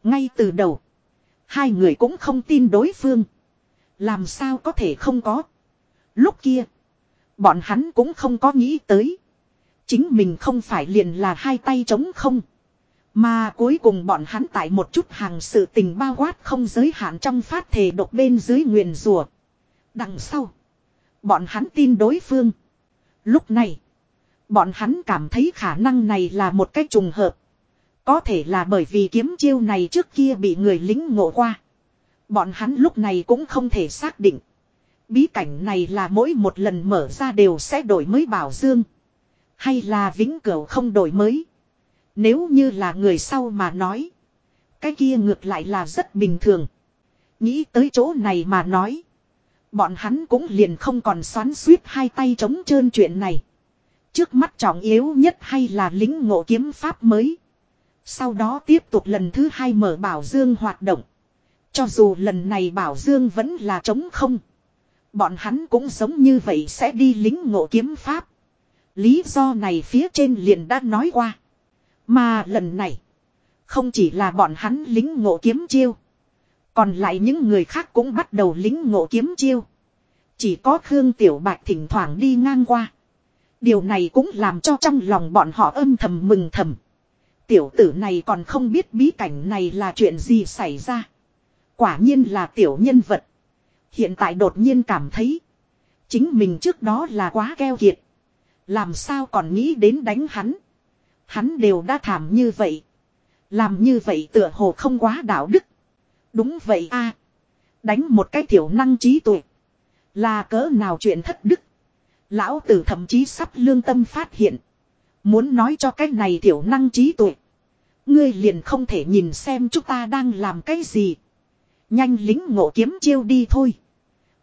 Ngay từ đầu. Hai người cũng không tin đối phương. Làm sao có thể không có. Lúc kia. Bọn hắn cũng không có nghĩ tới. Chính mình không phải liền là hai tay trống không. Mà cuối cùng bọn hắn tại một chút hàng sự tình bao quát không giới hạn trong phát thể độc bên dưới nguyền rùa. Đằng sau. Bọn hắn tin đối phương. Lúc này. Bọn hắn cảm thấy khả năng này là một cách trùng hợp. Có thể là bởi vì kiếm chiêu này trước kia bị người lính ngộ qua. Bọn hắn lúc này cũng không thể xác định. Bí cảnh này là mỗi một lần mở ra đều sẽ đổi mới bảo dương. Hay là vĩnh cửu không đổi mới. Nếu như là người sau mà nói. Cái kia ngược lại là rất bình thường. Nghĩ tới chỗ này mà nói. Bọn hắn cũng liền không còn xoắn suýt hai tay chống trơn chuyện này. Trước mắt trọng yếu nhất hay là lính ngộ kiếm pháp mới. Sau đó tiếp tục lần thứ hai mở bảo dương hoạt động. Cho dù lần này bảo dương vẫn là trống không. Bọn hắn cũng giống như vậy sẽ đi lính ngộ kiếm pháp. Lý do này phía trên liền đã nói qua. Mà lần này. Không chỉ là bọn hắn lính ngộ kiếm chiêu. Còn lại những người khác cũng bắt đầu lính ngộ kiếm chiêu. Chỉ có Khương Tiểu Bạch thỉnh thoảng đi ngang qua. Điều này cũng làm cho trong lòng bọn họ âm thầm mừng thầm. Tiểu tử này còn không biết bí cảnh này là chuyện gì xảy ra. Quả nhiên là tiểu nhân vật. Hiện tại đột nhiên cảm thấy. Chính mình trước đó là quá keo kiệt. Làm sao còn nghĩ đến đánh hắn. Hắn đều đã thảm như vậy. Làm như vậy tựa hồ không quá đạo đức. Đúng vậy a Đánh một cái tiểu năng trí tuệ. Là cỡ nào chuyện thất đức. Lão tử thậm chí sắp lương tâm phát hiện. Muốn nói cho cái này tiểu năng trí tuệ. Ngươi liền không thể nhìn xem chúng ta đang làm cái gì. Nhanh lính ngộ kiếm chiêu đi thôi.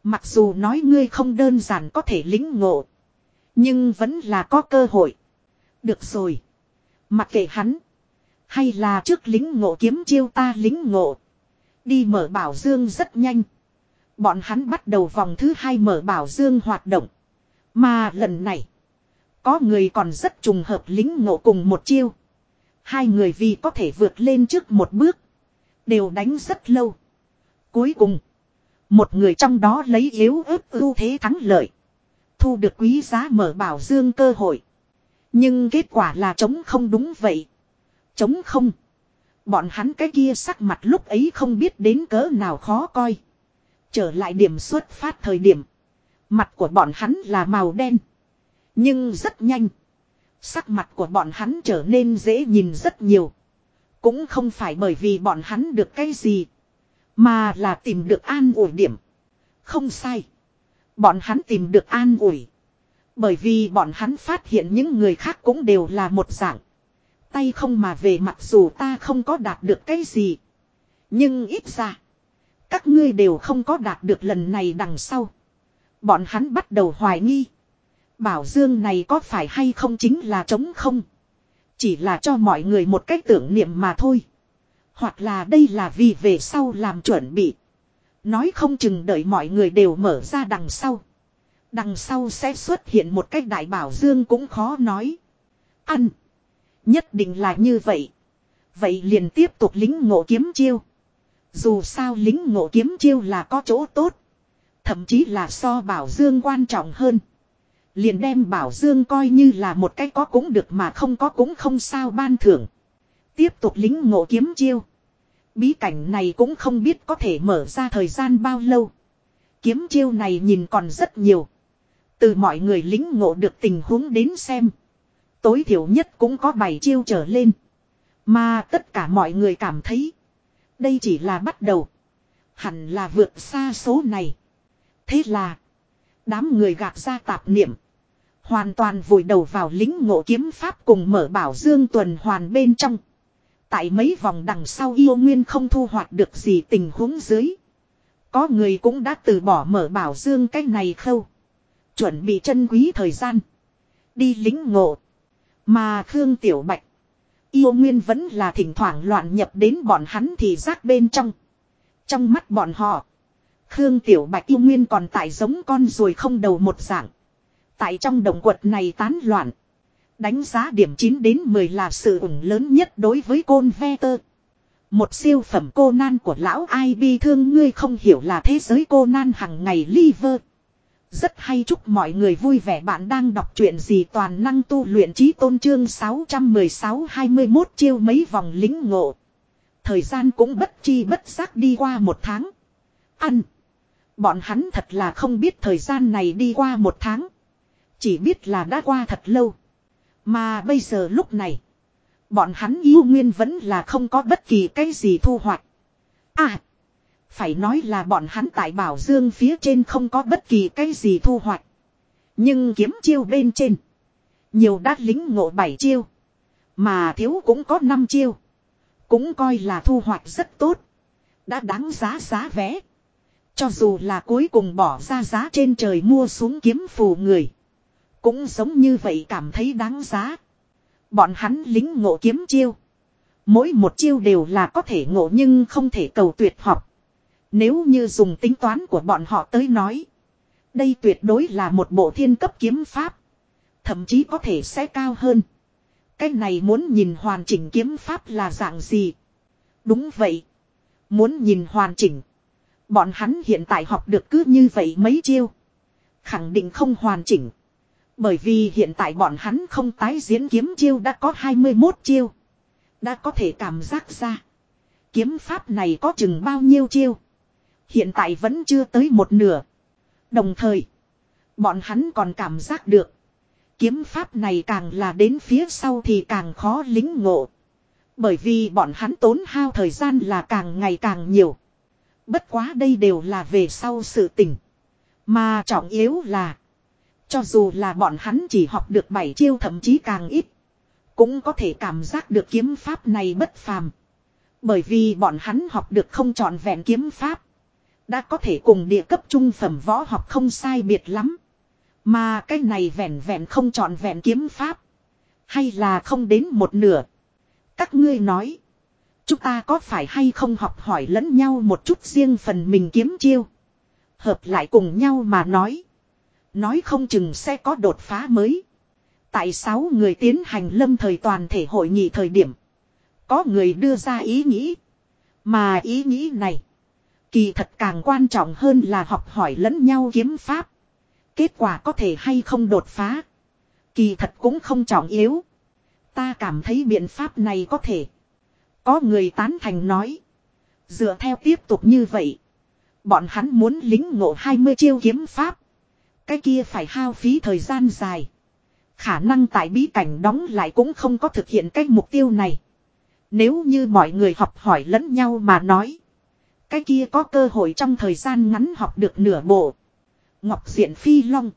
Mặc dù nói ngươi không đơn giản có thể lính ngộ. Nhưng vẫn là có cơ hội. Được rồi. Mặc kệ hắn. Hay là trước lính ngộ kiếm chiêu ta lính ngộ. Đi mở bảo dương rất nhanh. Bọn hắn bắt đầu vòng thứ hai mở bảo dương hoạt động. Mà lần này. Có người còn rất trùng hợp lính ngộ cùng một chiêu. Hai người vì có thể vượt lên trước một bước. Đều đánh rất lâu. Cuối cùng. Một người trong đó lấy yếu ớt ưu thế thắng lợi. Thu được quý giá mở bảo dương cơ hội. Nhưng kết quả là chống không đúng vậy. Chống không. Bọn hắn cái kia sắc mặt lúc ấy không biết đến cỡ nào khó coi. Trở lại điểm xuất phát thời điểm. Mặt của bọn hắn là màu đen. Nhưng rất nhanh. Sắc mặt của bọn hắn trở nên dễ nhìn rất nhiều. Cũng không phải bởi vì bọn hắn được cái gì. Mà là tìm được an ủi điểm. Không sai. Bọn hắn tìm được an ủi. Bởi vì bọn hắn phát hiện những người khác cũng đều là một dạng. Tay không mà về mặc dù ta không có đạt được cái gì. Nhưng ít ra. Các ngươi đều không có đạt được lần này đằng sau. Bọn hắn bắt đầu hoài nghi. Bảo dương này có phải hay không chính là trống không. Chỉ là cho mọi người một cách tưởng niệm mà thôi. Hoặc là đây là vì về sau làm chuẩn bị. Nói không chừng đợi mọi người đều mở ra đằng sau. Đằng sau sẽ xuất hiện một cách đại bảo dương cũng khó nói. Ăn. Nhất định là như vậy. Vậy liền tiếp tục lính ngộ kiếm chiêu. Dù sao lính ngộ kiếm chiêu là có chỗ tốt. Thậm chí là so bảo dương quan trọng hơn. Liền đem bảo dương coi như là một cái có cũng được mà không có cũng không sao ban thưởng. Tiếp tục lính ngộ kiếm chiêu. Bí cảnh này cũng không biết có thể mở ra thời gian bao lâu. Kiếm chiêu này nhìn còn rất nhiều. Từ mọi người lính ngộ được tình huống đến xem. Tối thiểu nhất cũng có 7 chiêu trở lên. Mà tất cả mọi người cảm thấy. Đây chỉ là bắt đầu. Hẳn là vượt xa số này. Thế là. Đám người gạt ra tạp niệm. Hoàn toàn vùi đầu vào lính ngộ kiếm pháp cùng mở bảo dương tuần hoàn bên trong. Tại mấy vòng đằng sau yêu nguyên không thu hoạch được gì tình huống dưới. Có người cũng đã từ bỏ mở bảo dương cái này khâu. Chuẩn bị chân quý thời gian. Đi lính ngộ. Mà Khương Tiểu Bạch. Yêu nguyên vẫn là thỉnh thoảng loạn nhập đến bọn hắn thì rác bên trong. Trong mắt bọn họ. Khương Tiểu Bạch yêu nguyên còn tại giống con rồi không đầu một dạng. Tại trong động quật này tán loạn. Đánh giá điểm 9 đến 10 là sự ủng lớn nhất đối với côn ve tơ. Một siêu phẩm cô nan của lão ai bi thương ngươi không hiểu là thế giới cô nan hằng ngày liver. Rất hay chúc mọi người vui vẻ bạn đang đọc truyện gì toàn năng tu luyện trí tôn trương 616-21 chiêu mấy vòng lính ngộ. Thời gian cũng bất chi bất giác đi qua một tháng. Ăn. Bọn hắn thật là không biết thời gian này đi qua một tháng. Chỉ biết là đã qua thật lâu. Mà bây giờ lúc này. Bọn hắn yêu nguyên vẫn là không có bất kỳ cái gì thu hoạch. À. Phải nói là bọn hắn tại bảo dương phía trên không có bất kỳ cái gì thu hoạch. Nhưng kiếm chiêu bên trên. Nhiều đát lính ngộ bảy chiêu. Mà thiếu cũng có năm chiêu. Cũng coi là thu hoạch rất tốt. Đã đáng giá giá vé. Cho dù là cuối cùng bỏ ra giá trên trời mua xuống kiếm phù người. Cũng giống như vậy cảm thấy đáng giá. Bọn hắn lính ngộ kiếm chiêu. Mỗi một chiêu đều là có thể ngộ nhưng không thể cầu tuyệt học. Nếu như dùng tính toán của bọn họ tới nói. Đây tuyệt đối là một bộ thiên cấp kiếm pháp. Thậm chí có thể sẽ cao hơn. Cái này muốn nhìn hoàn chỉnh kiếm pháp là dạng gì. Đúng vậy. Muốn nhìn hoàn chỉnh. Bọn hắn hiện tại học được cứ như vậy mấy chiêu. Khẳng định không hoàn chỉnh. Bởi vì hiện tại bọn hắn không tái diễn kiếm chiêu đã có 21 chiêu. Đã có thể cảm giác ra. Kiếm pháp này có chừng bao nhiêu chiêu. Hiện tại vẫn chưa tới một nửa. Đồng thời. Bọn hắn còn cảm giác được. Kiếm pháp này càng là đến phía sau thì càng khó lính ngộ. Bởi vì bọn hắn tốn hao thời gian là càng ngày càng nhiều. Bất quá đây đều là về sau sự tình. Mà trọng yếu là. Cho dù là bọn hắn chỉ học được 7 chiêu thậm chí càng ít. Cũng có thể cảm giác được kiếm pháp này bất phàm. Bởi vì bọn hắn học được không trọn vẹn kiếm pháp. Đã có thể cùng địa cấp trung phẩm võ học không sai biệt lắm. Mà cái này vẹn vẹn không trọn vẹn kiếm pháp. Hay là không đến một nửa. Các ngươi nói. Chúng ta có phải hay không học hỏi lẫn nhau một chút riêng phần mình kiếm chiêu. Hợp lại cùng nhau mà nói. Nói không chừng sẽ có đột phá mới. Tại sáu người tiến hành lâm thời toàn thể hội nghị thời điểm. Có người đưa ra ý nghĩ. Mà ý nghĩ này. Kỳ thật càng quan trọng hơn là học hỏi lẫn nhau kiếm pháp. Kết quả có thể hay không đột phá. Kỳ thật cũng không trọng yếu. Ta cảm thấy biện pháp này có thể. Có người tán thành nói. Dựa theo tiếp tục như vậy. Bọn hắn muốn lính ngộ 20 chiêu kiếm pháp. Cái kia phải hao phí thời gian dài. Khả năng tại bí cảnh đóng lại cũng không có thực hiện cái mục tiêu này. Nếu như mọi người học hỏi lẫn nhau mà nói. Cái kia có cơ hội trong thời gian ngắn học được nửa bộ. Ngọc Diện Phi Long.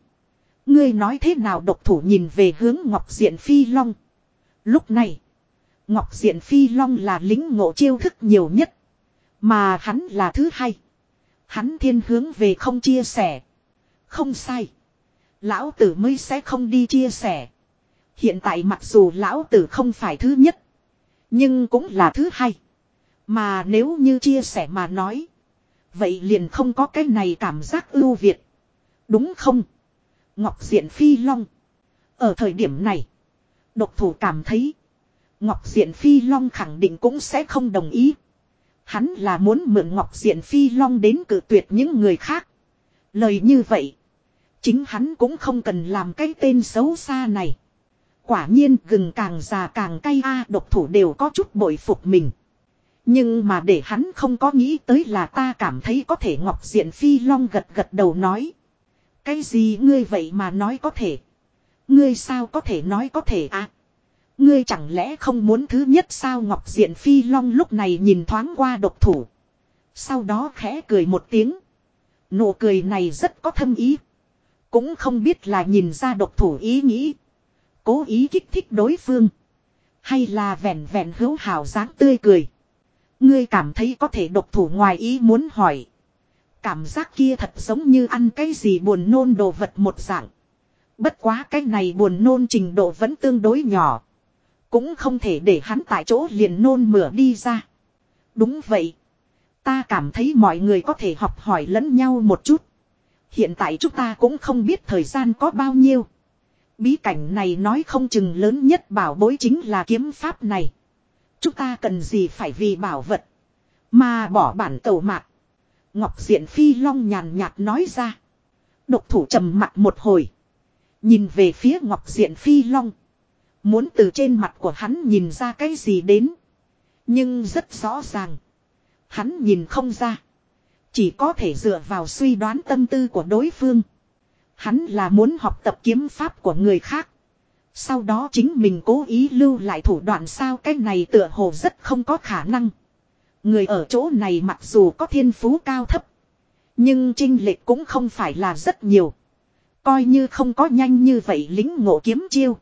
Ngươi nói thế nào độc thủ nhìn về hướng Ngọc Diện Phi Long. Lúc này. Ngọc Diện Phi Long là lính ngộ chiêu thức nhiều nhất. Mà hắn là thứ hai. Hắn thiên hướng về không chia sẻ. Không sai. Lão tử mới sẽ không đi chia sẻ. Hiện tại mặc dù lão tử không phải thứ nhất. Nhưng cũng là thứ hai. Mà nếu như chia sẻ mà nói. Vậy liền không có cái này cảm giác ưu việt. Đúng không? Ngọc Diện Phi Long. Ở thời điểm này. Độc thủ cảm thấy. Ngọc Diện Phi Long khẳng định cũng sẽ không đồng ý. Hắn là muốn mượn Ngọc Diện Phi Long đến cử tuyệt những người khác. Lời như vậy. Chính hắn cũng không cần làm cái tên xấu xa này. Quả nhiên gừng càng già càng cay a, độc thủ đều có chút bội phục mình. Nhưng mà để hắn không có nghĩ tới là ta cảm thấy có thể Ngọc Diện Phi Long gật gật đầu nói. Cái gì ngươi vậy mà nói có thể. Ngươi sao có thể nói có thể à. Ngươi chẳng lẽ không muốn thứ nhất sao Ngọc Diện Phi Long lúc này nhìn thoáng qua độc thủ. Sau đó khẽ cười một tiếng. Nụ cười này rất có thâm ý. Cũng không biết là nhìn ra độc thủ ý nghĩ. Cố ý kích thích đối phương. Hay là vẻn vẹn hữu hảo dáng tươi cười. Ngươi cảm thấy có thể độc thủ ngoài ý muốn hỏi. Cảm giác kia thật giống như ăn cái gì buồn nôn đồ vật một dạng. Bất quá cái này buồn nôn trình độ vẫn tương đối nhỏ. Cũng không thể để hắn tại chỗ liền nôn mửa đi ra. Đúng vậy. Ta cảm thấy mọi người có thể học hỏi lẫn nhau một chút. Hiện tại chúng ta cũng không biết thời gian có bao nhiêu. Bí cảnh này nói không chừng lớn nhất bảo bối chính là kiếm pháp này. Chúng ta cần gì phải vì bảo vật. Mà bỏ bản tàu mạc. Ngọc Diện Phi Long nhàn nhạt nói ra. Độc thủ trầm mặt một hồi. Nhìn về phía Ngọc Diện Phi Long. Muốn từ trên mặt của hắn nhìn ra cái gì đến. Nhưng rất rõ ràng. Hắn nhìn không ra. Chỉ có thể dựa vào suy đoán tâm tư của đối phương. Hắn là muốn học tập kiếm pháp của người khác. Sau đó chính mình cố ý lưu lại thủ đoạn sao cái này tựa hồ rất không có khả năng. Người ở chỗ này mặc dù có thiên phú cao thấp. Nhưng trinh lệch cũng không phải là rất nhiều. Coi như không có nhanh như vậy lính ngộ kiếm chiêu.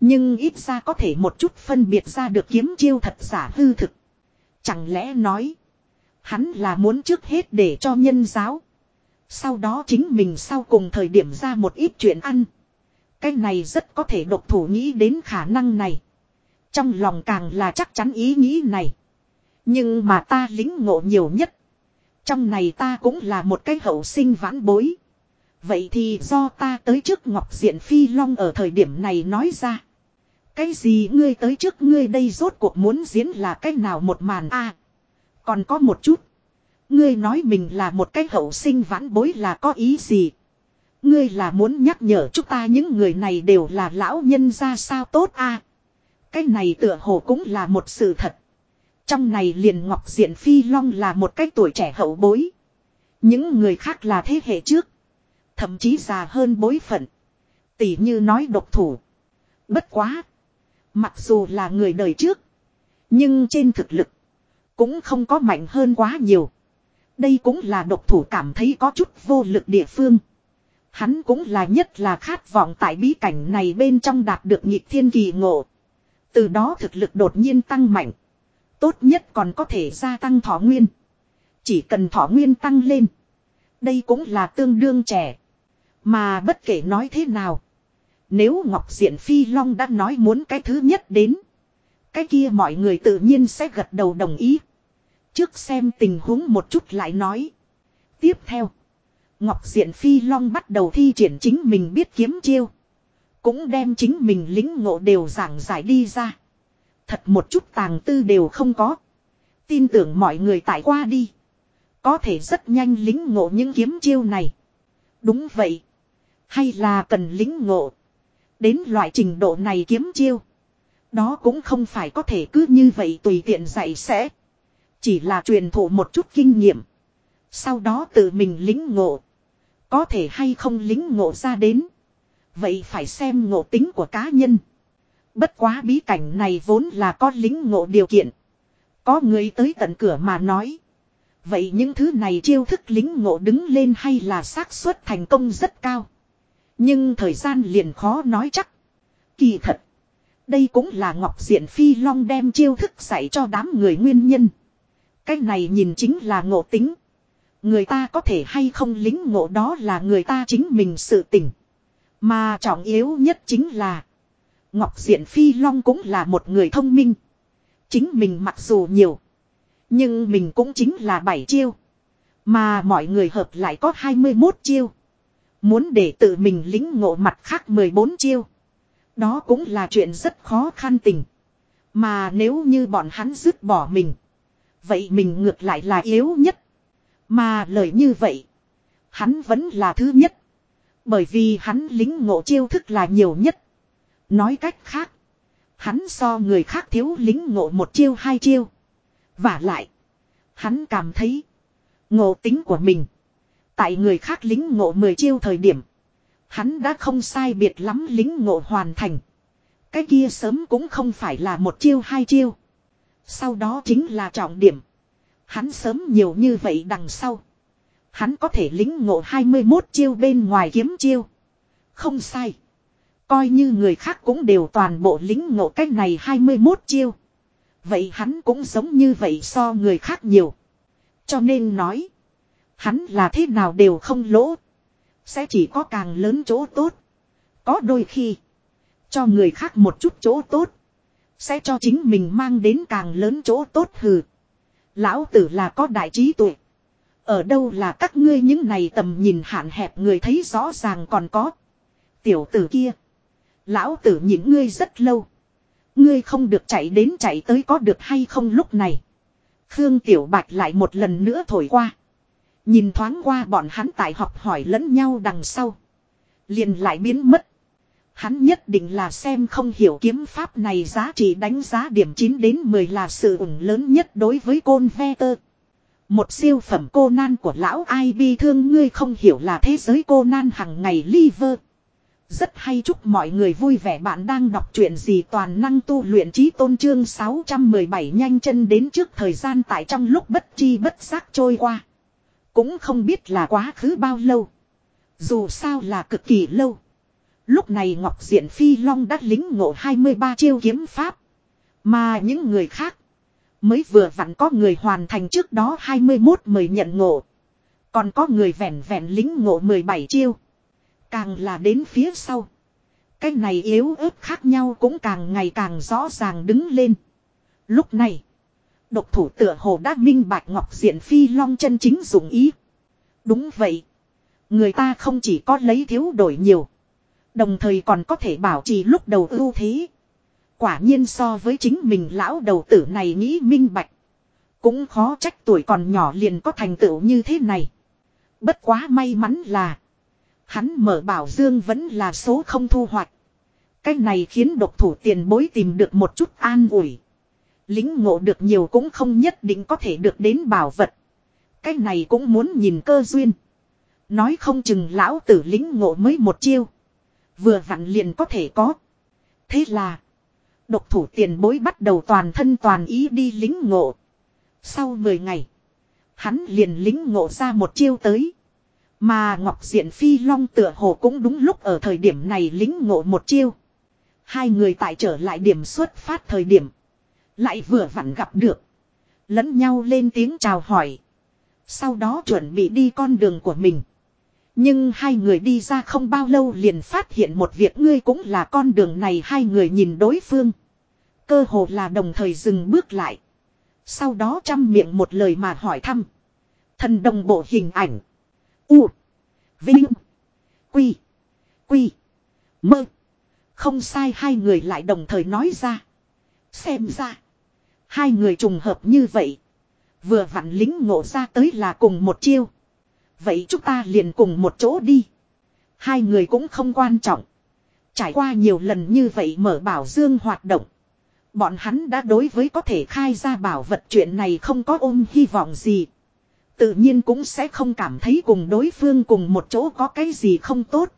Nhưng ít ra có thể một chút phân biệt ra được kiếm chiêu thật giả hư thực. Chẳng lẽ nói. Hắn là muốn trước hết để cho nhân giáo. Sau đó chính mình sau cùng thời điểm ra một ít chuyện ăn. Cái này rất có thể độc thủ nghĩ đến khả năng này. Trong lòng càng là chắc chắn ý nghĩ này. Nhưng mà ta lính ngộ nhiều nhất. Trong này ta cũng là một cái hậu sinh vãn bối. Vậy thì do ta tới trước Ngọc Diện Phi Long ở thời điểm này nói ra. Cái gì ngươi tới trước ngươi đây rốt cuộc muốn diễn là cách nào một màn a Còn có một chút. Ngươi nói mình là một cái hậu sinh vãn bối là có ý gì? Ngươi là muốn nhắc nhở chúng ta những người này đều là lão nhân ra sao tốt a Cái này tựa hồ cũng là một sự thật. Trong này liền Ngọc Diện Phi Long là một cái tuổi trẻ hậu bối. Những người khác là thế hệ trước. Thậm chí già hơn bối phận. Tỷ như nói độc thủ. Bất quá. Mặc dù là người đời trước. Nhưng trên thực lực. Cũng không có mạnh hơn quá nhiều. Đây cũng là độc thủ cảm thấy có chút vô lực địa phương. Hắn cũng là nhất là khát vọng tại bí cảnh này bên trong đạt được nhịp thiên kỳ ngộ. Từ đó thực lực đột nhiên tăng mạnh. Tốt nhất còn có thể gia tăng thọ nguyên. Chỉ cần thọ nguyên tăng lên. Đây cũng là tương đương trẻ. Mà bất kể nói thế nào. Nếu Ngọc Diện Phi Long đã nói muốn cái thứ nhất đến. Cái kia mọi người tự nhiên sẽ gật đầu đồng ý. Trước xem tình huống một chút lại nói. Tiếp theo. Ngọc Diện Phi Long bắt đầu thi triển chính mình biết kiếm chiêu. Cũng đem chính mình lính ngộ đều giảng giải đi ra. Thật một chút tàng tư đều không có. Tin tưởng mọi người tải qua đi. Có thể rất nhanh lính ngộ những kiếm chiêu này. Đúng vậy. Hay là cần lính ngộ. Đến loại trình độ này kiếm chiêu. Đó cũng không phải có thể cứ như vậy tùy tiện dạy sẽ. Chỉ là truyền thụ một chút kinh nghiệm. Sau đó tự mình lính ngộ. Có thể hay không lính ngộ ra đến. Vậy phải xem ngộ tính của cá nhân. Bất quá bí cảnh này vốn là có lính ngộ điều kiện. Có người tới tận cửa mà nói. Vậy những thứ này chiêu thức lính ngộ đứng lên hay là xác suất thành công rất cao. Nhưng thời gian liền khó nói chắc. Kỳ thật. Đây cũng là Ngọc Diện Phi Long đem chiêu thức dạy cho đám người nguyên nhân. Cái này nhìn chính là ngộ tính. Người ta có thể hay không lính ngộ đó là người ta chính mình sự tỉnh. Mà trọng yếu nhất chính là. Ngọc Diện Phi Long cũng là một người thông minh. Chính mình mặc dù nhiều. Nhưng mình cũng chính là bảy chiêu. Mà mọi người hợp lại có 21 chiêu. Muốn để tự mình lính ngộ mặt khác 14 chiêu. Đó cũng là chuyện rất khó khăn tình. Mà nếu như bọn hắn dứt bỏ mình. Vậy mình ngược lại là yếu nhất. Mà lời như vậy. Hắn vẫn là thứ nhất. Bởi vì hắn lính ngộ chiêu thức là nhiều nhất. Nói cách khác. Hắn so người khác thiếu lính ngộ một chiêu hai chiêu. Và lại. Hắn cảm thấy. Ngộ tính của mình. Tại người khác lính ngộ mười chiêu thời điểm. Hắn đã không sai biệt lắm lính ngộ hoàn thành. Cái kia sớm cũng không phải là một chiêu hai chiêu. Sau đó chính là trọng điểm. Hắn sớm nhiều như vậy đằng sau. Hắn có thể lính ngộ 21 chiêu bên ngoài kiếm chiêu. Không sai. Coi như người khác cũng đều toàn bộ lính ngộ cách này 21 chiêu. Vậy hắn cũng giống như vậy so người khác nhiều. Cho nên nói. Hắn là thế nào đều không lỗ. Sẽ chỉ có càng lớn chỗ tốt. Có đôi khi. Cho người khác một chút chỗ tốt. Sẽ cho chính mình mang đến càng lớn chỗ tốt hừ. Lão tử là có đại trí tuệ. Ở đâu là các ngươi những này tầm nhìn hạn hẹp người thấy rõ ràng còn có. Tiểu tử kia. Lão tử những ngươi rất lâu. Ngươi không được chạy đến chạy tới có được hay không lúc này. Khương Tiểu Bạch lại một lần nữa thổi qua. Nhìn thoáng qua bọn hắn tại học hỏi lẫn nhau đằng sau. Liền lại biến mất. Hắn nhất định là xem không hiểu kiếm pháp này giá trị đánh giá điểm 9 đến 10 là sự ủng lớn nhất đối với côn ve tơ. Một siêu phẩm cô nan của lão ai bi thương ngươi không hiểu là thế giới cô nan hằng ngày liver. Rất hay chúc mọi người vui vẻ bạn đang đọc truyện gì toàn năng tu luyện trí tôn trương 617 nhanh chân đến trước thời gian tại trong lúc bất chi bất giác trôi qua. Cũng không biết là quá khứ bao lâu. Dù sao là cực kỳ lâu. Lúc này Ngọc Diện Phi Long đã lính ngộ 23 chiêu kiếm pháp. Mà những người khác. Mới vừa vặn có người hoàn thành trước đó 21 mời nhận ngộ. Còn có người vẹn vẹn lính ngộ 17 chiêu. Càng là đến phía sau. Cái này yếu ớt khác nhau cũng càng ngày càng rõ ràng đứng lên. Lúc này. Độc thủ tựa hồ đã minh bạch Ngọc Diện Phi Long chân chính dụng ý. Đúng vậy. Người ta không chỉ có lấy thiếu đổi nhiều. Đồng thời còn có thể bảo trì lúc đầu ưu thế. Quả nhiên so với chính mình lão đầu tử này nghĩ minh bạch. Cũng khó trách tuổi còn nhỏ liền có thành tựu như thế này. Bất quá may mắn là. Hắn mở bảo dương vẫn là số không thu hoạch. Cái này khiến độc thủ tiền bối tìm được một chút an ủi. Lính ngộ được nhiều cũng không nhất định có thể được đến bảo vật. Cái này cũng muốn nhìn cơ duyên. Nói không chừng lão tử lính ngộ mới một chiêu. Vừa vặn liền có thể có. Thế là. Độc thủ tiền bối bắt đầu toàn thân toàn ý đi lính ngộ. Sau 10 ngày. Hắn liền lính ngộ ra một chiêu tới. Mà Ngọc Diện Phi Long tựa hồ cũng đúng lúc ở thời điểm này lính ngộ một chiêu. Hai người tại trở lại điểm xuất phát thời điểm. Lại vừa vặn gặp được. Lẫn nhau lên tiếng chào hỏi. Sau đó chuẩn bị đi con đường của mình. Nhưng hai người đi ra không bao lâu liền phát hiện một việc ngươi cũng là con đường này, hai người nhìn đối phương. Cơ hồ là đồng thời dừng bước lại. Sau đó chăm miệng một lời mà hỏi thăm. Thần đồng bộ hình ảnh. U. Vinh. Quy. Quy. Mơ. Không sai, hai người lại đồng thời nói ra. Xem ra. Hai người trùng hợp như vậy. Vừa vặn lính ngộ ra tới là cùng một chiêu. Vậy chúng ta liền cùng một chỗ đi. Hai người cũng không quan trọng. Trải qua nhiều lần như vậy mở bảo dương hoạt động. Bọn hắn đã đối với có thể khai ra bảo vật chuyện này không có ôm hy vọng gì. Tự nhiên cũng sẽ không cảm thấy cùng đối phương cùng một chỗ có cái gì không tốt.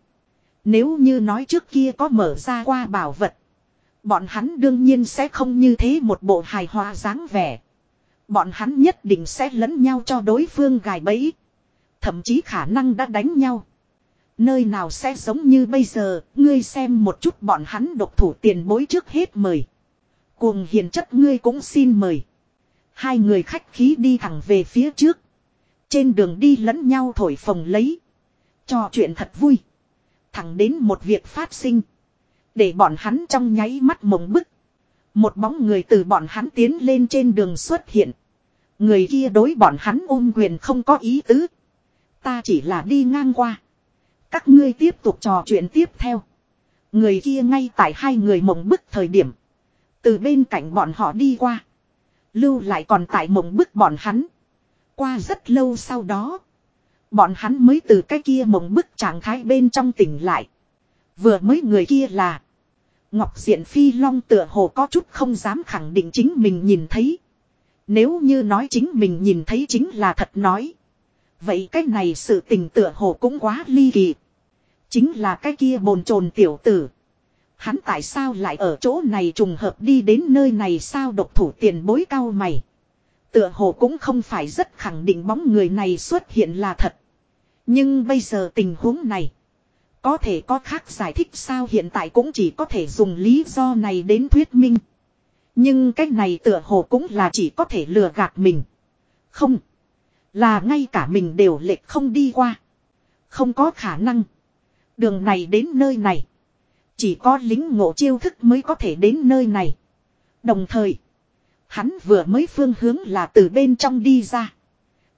Nếu như nói trước kia có mở ra qua bảo vật. Bọn hắn đương nhiên sẽ không như thế một bộ hài hòa dáng vẻ. Bọn hắn nhất định sẽ lẫn nhau cho đối phương gài bẫy. Thậm chí khả năng đã đánh nhau. Nơi nào sẽ giống như bây giờ, ngươi xem một chút bọn hắn độc thủ tiền bối trước hết mời. Cuồng hiền chất ngươi cũng xin mời. Hai người khách khí đi thẳng về phía trước. Trên đường đi lẫn nhau thổi phồng lấy. Trò chuyện thật vui. Thẳng đến một việc phát sinh. Để bọn hắn trong nháy mắt mộng bức. Một bóng người từ bọn hắn tiến lên trên đường xuất hiện. Người kia đối bọn hắn ôm quyền không có ý tứ. Ta chỉ là đi ngang qua. Các ngươi tiếp tục trò chuyện tiếp theo. Người kia ngay tại hai người mộng bức thời điểm. Từ bên cạnh bọn họ đi qua. Lưu lại còn tại mộng bức bọn hắn. Qua rất lâu sau đó. Bọn hắn mới từ cái kia mộng bức trạng thái bên trong tỉnh lại. Vừa mới người kia là. Ngọc Diện Phi Long tựa hồ có chút không dám khẳng định chính mình nhìn thấy. Nếu như nói chính mình nhìn thấy chính là thật nói. Vậy cái này sự tình tựa hồ cũng quá ly kỳ. Chính là cái kia bồn chồn tiểu tử. Hắn tại sao lại ở chỗ này trùng hợp đi đến nơi này sao độc thủ tiền bối cao mày. Tựa hồ cũng không phải rất khẳng định bóng người này xuất hiện là thật. Nhưng bây giờ tình huống này. Có thể có khác giải thích sao hiện tại cũng chỉ có thể dùng lý do này đến thuyết minh. Nhưng cách này tựa hồ cũng là chỉ có thể lừa gạt mình. Không. Là ngay cả mình đều lệch không đi qua. Không có khả năng. Đường này đến nơi này. Chỉ có lính ngộ chiêu thức mới có thể đến nơi này. Đồng thời. Hắn vừa mới phương hướng là từ bên trong đi ra.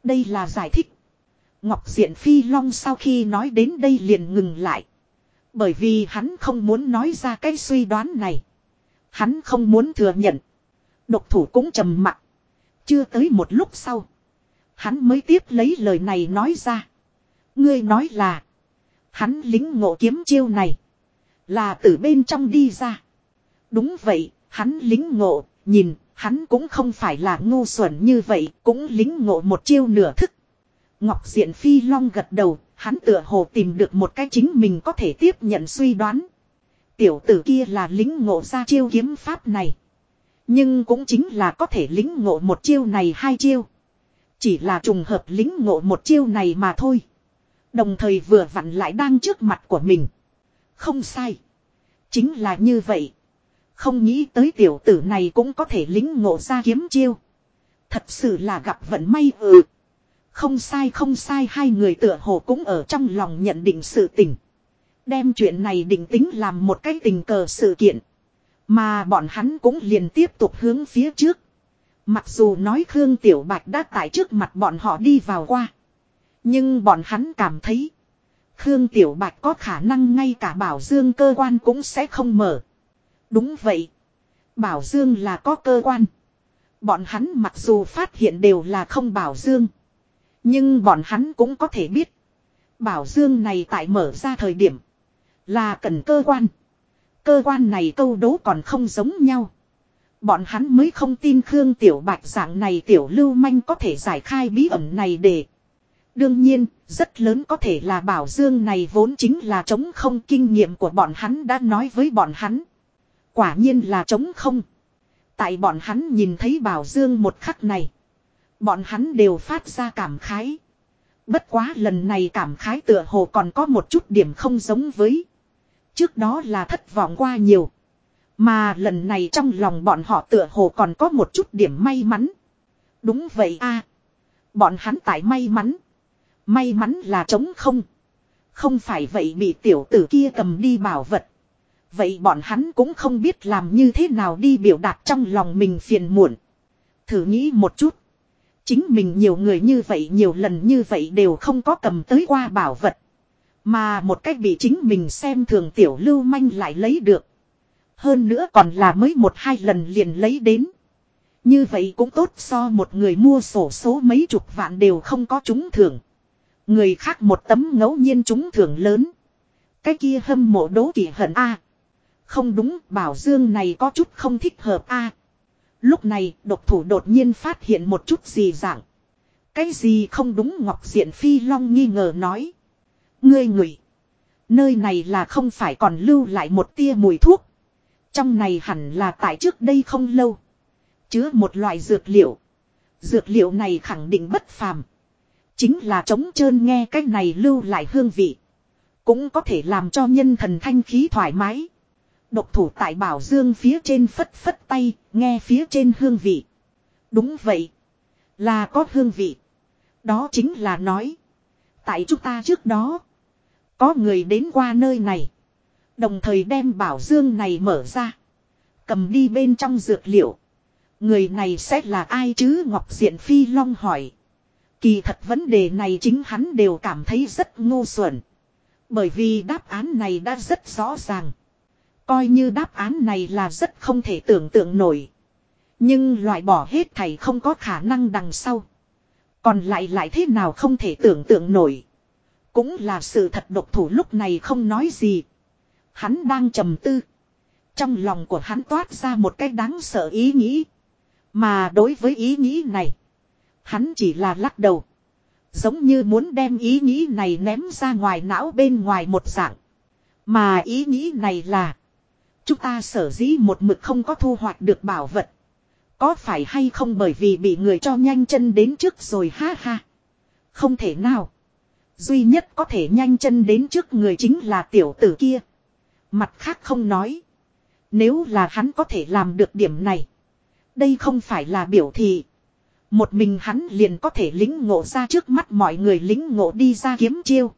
Đây là giải thích. Ngọc Diện Phi Long sau khi nói đến đây liền ngừng lại. Bởi vì hắn không muốn nói ra cái suy đoán này. Hắn không muốn thừa nhận. Độc thủ cũng trầm mặc. Chưa tới một lúc sau. Hắn mới tiếp lấy lời này nói ra. Ngươi nói là. Hắn lính ngộ kiếm chiêu này. Là từ bên trong đi ra. Đúng vậy, hắn lính ngộ, nhìn, hắn cũng không phải là ngu xuẩn như vậy, cũng lính ngộ một chiêu nửa thức. Ngọc Diện Phi Long gật đầu, hắn tựa hồ tìm được một cái chính mình có thể tiếp nhận suy đoán. Tiểu tử kia là lính ngộ ra chiêu kiếm pháp này. Nhưng cũng chính là có thể lính ngộ một chiêu này hai chiêu. Chỉ là trùng hợp lính ngộ một chiêu này mà thôi. Đồng thời vừa vặn lại đang trước mặt của mình. Không sai. Chính là như vậy. Không nghĩ tới tiểu tử này cũng có thể lính ngộ ra kiếm chiêu. Thật sự là gặp vận may ừ. Không sai không sai, hai người tựa hồ cũng ở trong lòng nhận định sự tình. Đem chuyện này định tính làm một cái tình cờ sự kiện. Mà bọn hắn cũng liền tiếp tục hướng phía trước. Mặc dù nói Khương Tiểu Bạch đã tại trước mặt bọn họ đi vào qua. Nhưng bọn hắn cảm thấy. Khương Tiểu Bạch có khả năng ngay cả Bảo Dương cơ quan cũng sẽ không mở. Đúng vậy. Bảo Dương là có cơ quan. Bọn hắn mặc dù phát hiện đều là không Bảo Dương. Nhưng bọn hắn cũng có thể biết. Bảo Dương này tại mở ra thời điểm. Là cần cơ quan. Cơ quan này câu đố còn không giống nhau. Bọn hắn mới không tin Khương Tiểu Bạch dạng này Tiểu Lưu Manh có thể giải khai bí ẩn này để. Đương nhiên, rất lớn có thể là Bảo Dương này vốn chính là chống không kinh nghiệm của bọn hắn đã nói với bọn hắn. Quả nhiên là chống không. Tại bọn hắn nhìn thấy Bảo Dương một khắc này. Bọn hắn đều phát ra cảm khái. Bất quá lần này cảm khái tựa hồ còn có một chút điểm không giống với. Trước đó là thất vọng qua nhiều. Mà lần này trong lòng bọn họ tựa hồ còn có một chút điểm may mắn. Đúng vậy a Bọn hắn tại may mắn. May mắn là trống không. Không phải vậy bị tiểu tử kia cầm đi bảo vật. Vậy bọn hắn cũng không biết làm như thế nào đi biểu đạt trong lòng mình phiền muộn. Thử nghĩ một chút. Chính mình nhiều người như vậy, nhiều lần như vậy đều không có cầm tới qua bảo vật. Mà một cách bị chính mình xem thường tiểu lưu manh lại lấy được. Hơn nữa còn là mới một hai lần liền lấy đến. Như vậy cũng tốt so một người mua sổ số mấy chục vạn đều không có trúng thưởng. Người khác một tấm ngẫu nhiên trúng thưởng lớn. Cái kia hâm mộ đố kỵ hận a. Không đúng, bảo dương này có chút không thích hợp a. Lúc này, độc thủ đột nhiên phát hiện một chút gì dạng. Cái gì không đúng Ngọc Diện Phi Long nghi ngờ nói. Ngươi ngửi. Nơi này là không phải còn lưu lại một tia mùi thuốc. Trong này hẳn là tại trước đây không lâu. Chứa một loại dược liệu. Dược liệu này khẳng định bất phàm. Chính là trống trơn nghe cái này lưu lại hương vị. Cũng có thể làm cho nhân thần thanh khí thoải mái. Độc thủ tại bảo dương phía trên phất phất tay, nghe phía trên hương vị. Đúng vậy. Là có hương vị. Đó chính là nói. Tại chúng ta trước đó. Có người đến qua nơi này. Đồng thời đem bảo dương này mở ra. Cầm đi bên trong dược liệu. Người này sẽ là ai chứ Ngọc Diện Phi Long hỏi. Kỳ thật vấn đề này chính hắn đều cảm thấy rất ngu xuẩn. Bởi vì đáp án này đã rất rõ ràng. Coi như đáp án này là rất không thể tưởng tượng nổi. Nhưng loại bỏ hết thầy không có khả năng đằng sau. Còn lại lại thế nào không thể tưởng tượng nổi. Cũng là sự thật độc thủ lúc này không nói gì. Hắn đang trầm tư. Trong lòng của hắn toát ra một cái đáng sợ ý nghĩ. Mà đối với ý nghĩ này. Hắn chỉ là lắc đầu. Giống như muốn đem ý nghĩ này ném ra ngoài não bên ngoài một dạng. Mà ý nghĩ này là. Chúng ta sở dĩ một mực không có thu hoạch được bảo vật. Có phải hay không bởi vì bị người cho nhanh chân đến trước rồi ha ha. Không thể nào. Duy nhất có thể nhanh chân đến trước người chính là tiểu tử kia. Mặt khác không nói. Nếu là hắn có thể làm được điểm này. Đây không phải là biểu thị. Một mình hắn liền có thể lính ngộ ra trước mắt mọi người lính ngộ đi ra kiếm chiêu.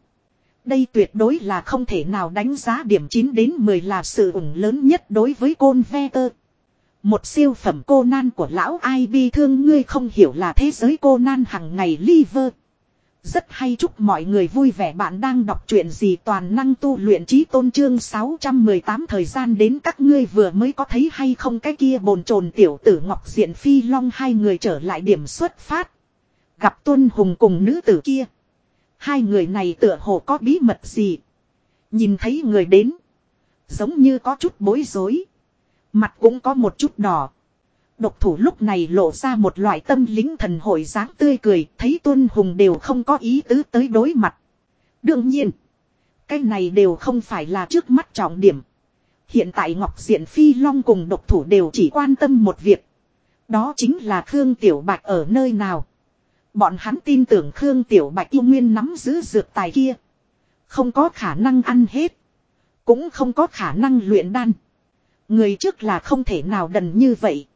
Đây tuyệt đối là không thể nào đánh giá điểm 9 đến 10 là sự ủng lớn nhất đối với côn ve tơ. Một siêu phẩm cô nan của lão ai bi thương, ngươi không hiểu là thế giới cô nan hằng ngày liver. Rất hay chúc mọi người vui vẻ bạn đang đọc truyện gì toàn năng tu luyện trí tôn trương 618 thời gian đến các ngươi vừa mới có thấy hay không cái kia bồn chồn tiểu tử ngọc diện phi long hai người trở lại điểm xuất phát. Gặp tuân hùng cùng nữ tử kia. Hai người này tựa hồ có bí mật gì. Nhìn thấy người đến. Giống như có chút bối rối. Mặt cũng có một chút đỏ. Độc thủ lúc này lộ ra một loại tâm lính thần hội dáng tươi cười, thấy tuân hùng đều không có ý tứ tới đối mặt. Đương nhiên, cái này đều không phải là trước mắt trọng điểm. Hiện tại Ngọc Diện Phi Long cùng độc thủ đều chỉ quan tâm một việc. Đó chính là Khương Tiểu Bạch ở nơi nào. Bọn hắn tin tưởng Khương Tiểu Bạch yêu nguyên nắm giữ dược tài kia. Không có khả năng ăn hết. Cũng không có khả năng luyện đan. Người trước là không thể nào đần như vậy.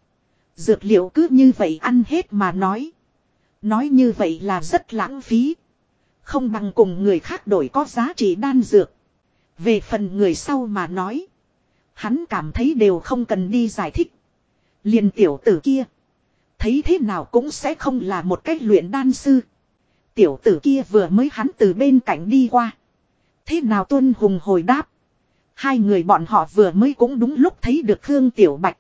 Dược liệu cứ như vậy ăn hết mà nói. Nói như vậy là rất lãng phí. Không bằng cùng người khác đổi có giá trị đan dược. Về phần người sau mà nói. Hắn cảm thấy đều không cần đi giải thích. liền tiểu tử kia. Thấy thế nào cũng sẽ không là một cách luyện đan sư. Tiểu tử kia vừa mới hắn từ bên cạnh đi qua. Thế nào tuân hùng hồi đáp. Hai người bọn họ vừa mới cũng đúng lúc thấy được Khương Tiểu Bạch.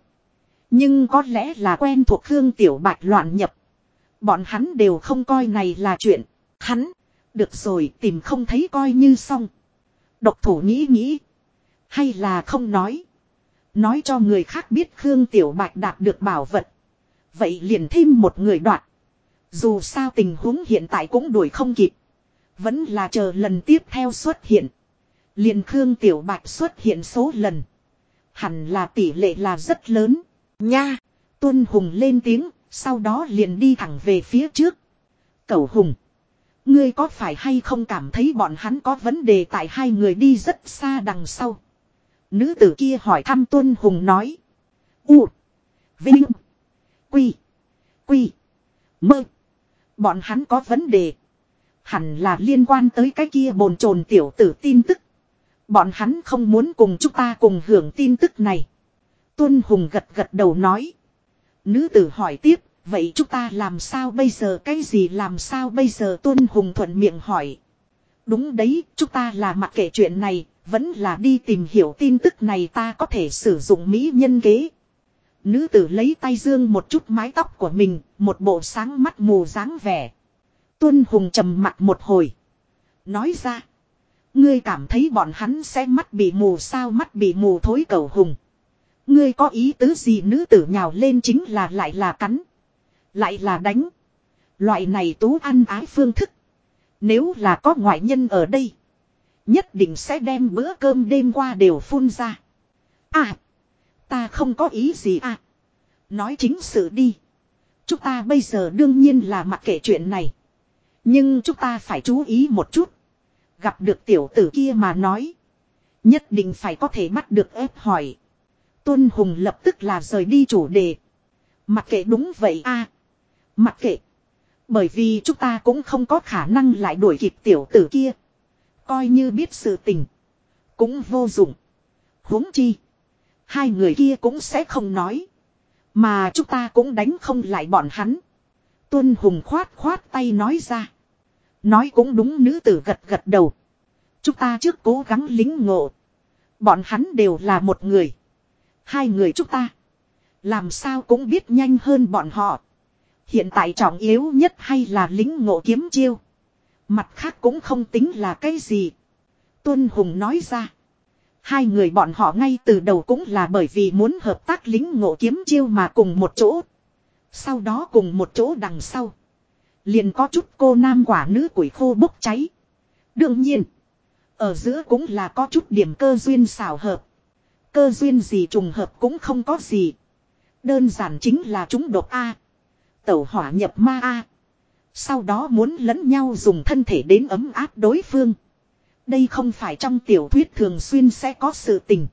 Nhưng có lẽ là quen thuộc Khương Tiểu Bạch loạn nhập. Bọn hắn đều không coi này là chuyện. Hắn, được rồi tìm không thấy coi như xong. Độc thủ nghĩ nghĩ. Hay là không nói. Nói cho người khác biết Khương Tiểu Bạch đạt được bảo vật. Vậy liền thêm một người đoạt. Dù sao tình huống hiện tại cũng đuổi không kịp. Vẫn là chờ lần tiếp theo xuất hiện. Liền Khương Tiểu Bạch xuất hiện số lần. Hẳn là tỷ lệ là rất lớn. Nha! Tuân Hùng lên tiếng, sau đó liền đi thẳng về phía trước. Cẩu Hùng! Ngươi có phải hay không cảm thấy bọn hắn có vấn đề tại hai người đi rất xa đằng sau? Nữ tử kia hỏi thăm Tuân Hùng nói. U! Vinh! Quy! Quy! Mơ! Bọn hắn có vấn đề. Hẳn là liên quan tới cái kia bồn chồn tiểu tử tin tức. Bọn hắn không muốn cùng chúng ta cùng hưởng tin tức này. Tuân Hùng gật gật đầu nói. Nữ tử hỏi tiếp, vậy chúng ta làm sao bây giờ cái gì làm sao bây giờ Tuân Hùng thuận miệng hỏi. Đúng đấy, chúng ta là mặc kệ chuyện này, vẫn là đi tìm hiểu tin tức này ta có thể sử dụng mỹ nhân kế. Nữ tử lấy tay dương một chút mái tóc của mình, một bộ sáng mắt mù dáng vẻ. Tuân Hùng trầm mặt một hồi. Nói ra. Ngươi cảm thấy bọn hắn sẽ mắt bị mù sao mắt bị mù thối cầu hùng. Ngươi có ý tứ gì nữ tử nhào lên chính là lại là cắn. Lại là đánh. Loại này tú ăn ái phương thức. Nếu là có ngoại nhân ở đây. Nhất định sẽ đem bữa cơm đêm qua đều phun ra. À. Ta không có ý gì à. Nói chính sự đi. Chúng ta bây giờ đương nhiên là mặc kệ chuyện này. Nhưng chúng ta phải chú ý một chút. Gặp được tiểu tử kia mà nói. Nhất định phải có thể bắt được ép hỏi. Tuân Hùng lập tức là rời đi chủ đề. Mặc kệ đúng vậy a Mặc kệ. Bởi vì chúng ta cũng không có khả năng lại đuổi kịp tiểu tử kia. Coi như biết sự tình. Cũng vô dụng. huống chi. Hai người kia cũng sẽ không nói. Mà chúng ta cũng đánh không lại bọn hắn. Tuân Hùng khoát khoát tay nói ra. Nói cũng đúng nữ tử gật gật đầu. Chúng ta trước cố gắng lính ngộ. Bọn hắn đều là một người. Hai người chúng ta. Làm sao cũng biết nhanh hơn bọn họ. Hiện tại trọng yếu nhất hay là lính ngộ kiếm chiêu. Mặt khác cũng không tính là cái gì. Tuân Hùng nói ra. Hai người bọn họ ngay từ đầu cũng là bởi vì muốn hợp tác lính ngộ kiếm chiêu mà cùng một chỗ. Sau đó cùng một chỗ đằng sau. Liền có chút cô nam quả nữ quỷ khô bốc cháy. Đương nhiên. Ở giữa cũng là có chút điểm cơ duyên xảo hợp. Cơ duyên gì trùng hợp cũng không có gì. Đơn giản chính là chúng độc A. Tẩu hỏa nhập ma A. Sau đó muốn lẫn nhau dùng thân thể đến ấm áp đối phương. Đây không phải trong tiểu thuyết thường xuyên sẽ có sự tình.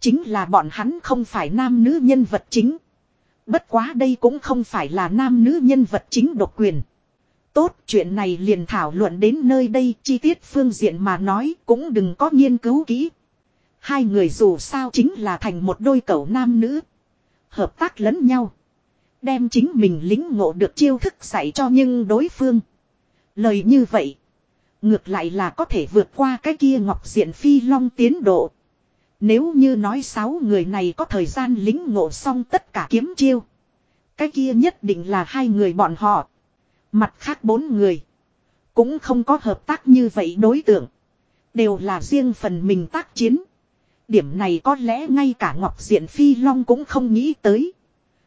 Chính là bọn hắn không phải nam nữ nhân vật chính. Bất quá đây cũng không phải là nam nữ nhân vật chính độc quyền. Tốt, chuyện này liền thảo luận đến nơi đây, chi tiết phương diện mà nói cũng đừng có nghiên cứu kỹ. Hai người dù sao chính là thành một đôi cậu nam nữ. Hợp tác lẫn nhau. Đem chính mình lính ngộ được chiêu thức dạy cho nhưng đối phương. Lời như vậy. Ngược lại là có thể vượt qua cái kia ngọc diện phi long tiến độ. Nếu như nói sáu người này có thời gian lính ngộ xong tất cả kiếm chiêu. Cái kia nhất định là hai người bọn họ. Mặt khác bốn người. Cũng không có hợp tác như vậy đối tượng. Đều là riêng phần mình tác chiến. Điểm này có lẽ ngay cả Ngọc Diện Phi Long cũng không nghĩ tới.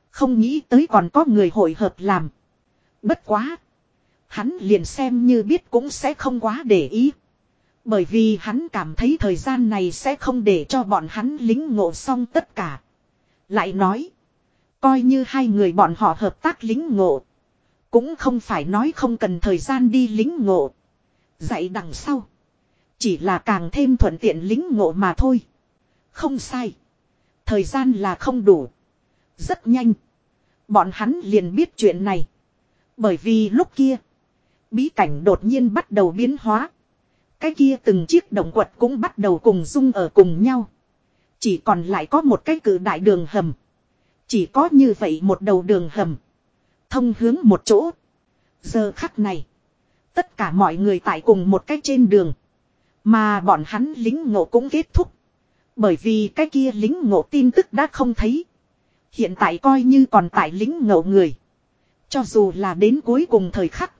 Không nghĩ tới còn có người hội hợp làm. Bất quá. Hắn liền xem như biết cũng sẽ không quá để ý. Bởi vì hắn cảm thấy thời gian này sẽ không để cho bọn hắn lính ngộ xong tất cả. Lại nói. Coi như hai người bọn họ hợp tác lính ngộ. Cũng không phải nói không cần thời gian đi lính ngộ. Dạy đằng sau. Chỉ là càng thêm thuận tiện lính ngộ mà thôi. Không sai. Thời gian là không đủ. Rất nhanh. Bọn hắn liền biết chuyện này. Bởi vì lúc kia. Bí cảnh đột nhiên bắt đầu biến hóa. Cái kia từng chiếc động quật cũng bắt đầu cùng dung ở cùng nhau. Chỉ còn lại có một cái cử đại đường hầm. Chỉ có như vậy một đầu đường hầm. Thông hướng một chỗ. Giờ khắc này. Tất cả mọi người tại cùng một cái trên đường. Mà bọn hắn lính ngộ cũng kết thúc. Bởi vì cái kia lính ngộ tin tức đã không thấy. Hiện tại coi như còn tại lính ngộ người. Cho dù là đến cuối cùng thời khắc.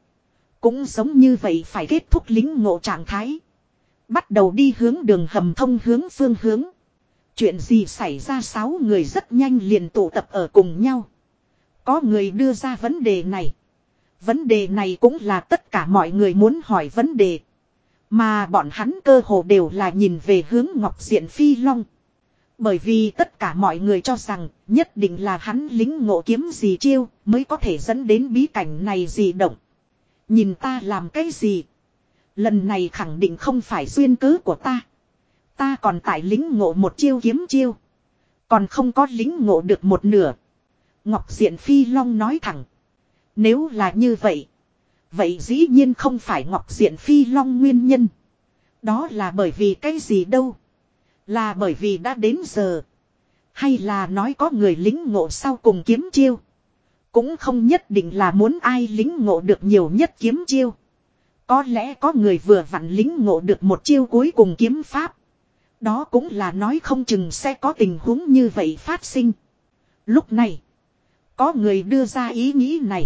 Cũng giống như vậy phải kết thúc lính ngộ trạng thái. Bắt đầu đi hướng đường hầm thông hướng phương hướng. Chuyện gì xảy ra sáu người rất nhanh liền tụ tập ở cùng nhau. Có người đưa ra vấn đề này. Vấn đề này cũng là tất cả mọi người muốn hỏi vấn đề. Mà bọn hắn cơ hồ đều là nhìn về hướng Ngọc Diện Phi Long. Bởi vì tất cả mọi người cho rằng nhất định là hắn lính ngộ kiếm gì chiêu mới có thể dẫn đến bí cảnh này gì động. Nhìn ta làm cái gì? Lần này khẳng định không phải duyên cớ của ta. Ta còn tại lính ngộ một chiêu kiếm chiêu. Còn không có lính ngộ được một nửa. Ngọc Diện Phi Long nói thẳng. Nếu là như vậy. Vậy dĩ nhiên không phải Ngọc Diện Phi Long nguyên nhân. Đó là bởi vì cái gì đâu. Là bởi vì đã đến giờ. Hay là nói có người lính ngộ sau cùng kiếm chiêu. Cũng không nhất định là muốn ai lính ngộ được nhiều nhất kiếm chiêu. Có lẽ có người vừa vặn lính ngộ được một chiêu cuối cùng kiếm pháp. Đó cũng là nói không chừng sẽ có tình huống như vậy phát sinh. Lúc này, có người đưa ra ý nghĩ này.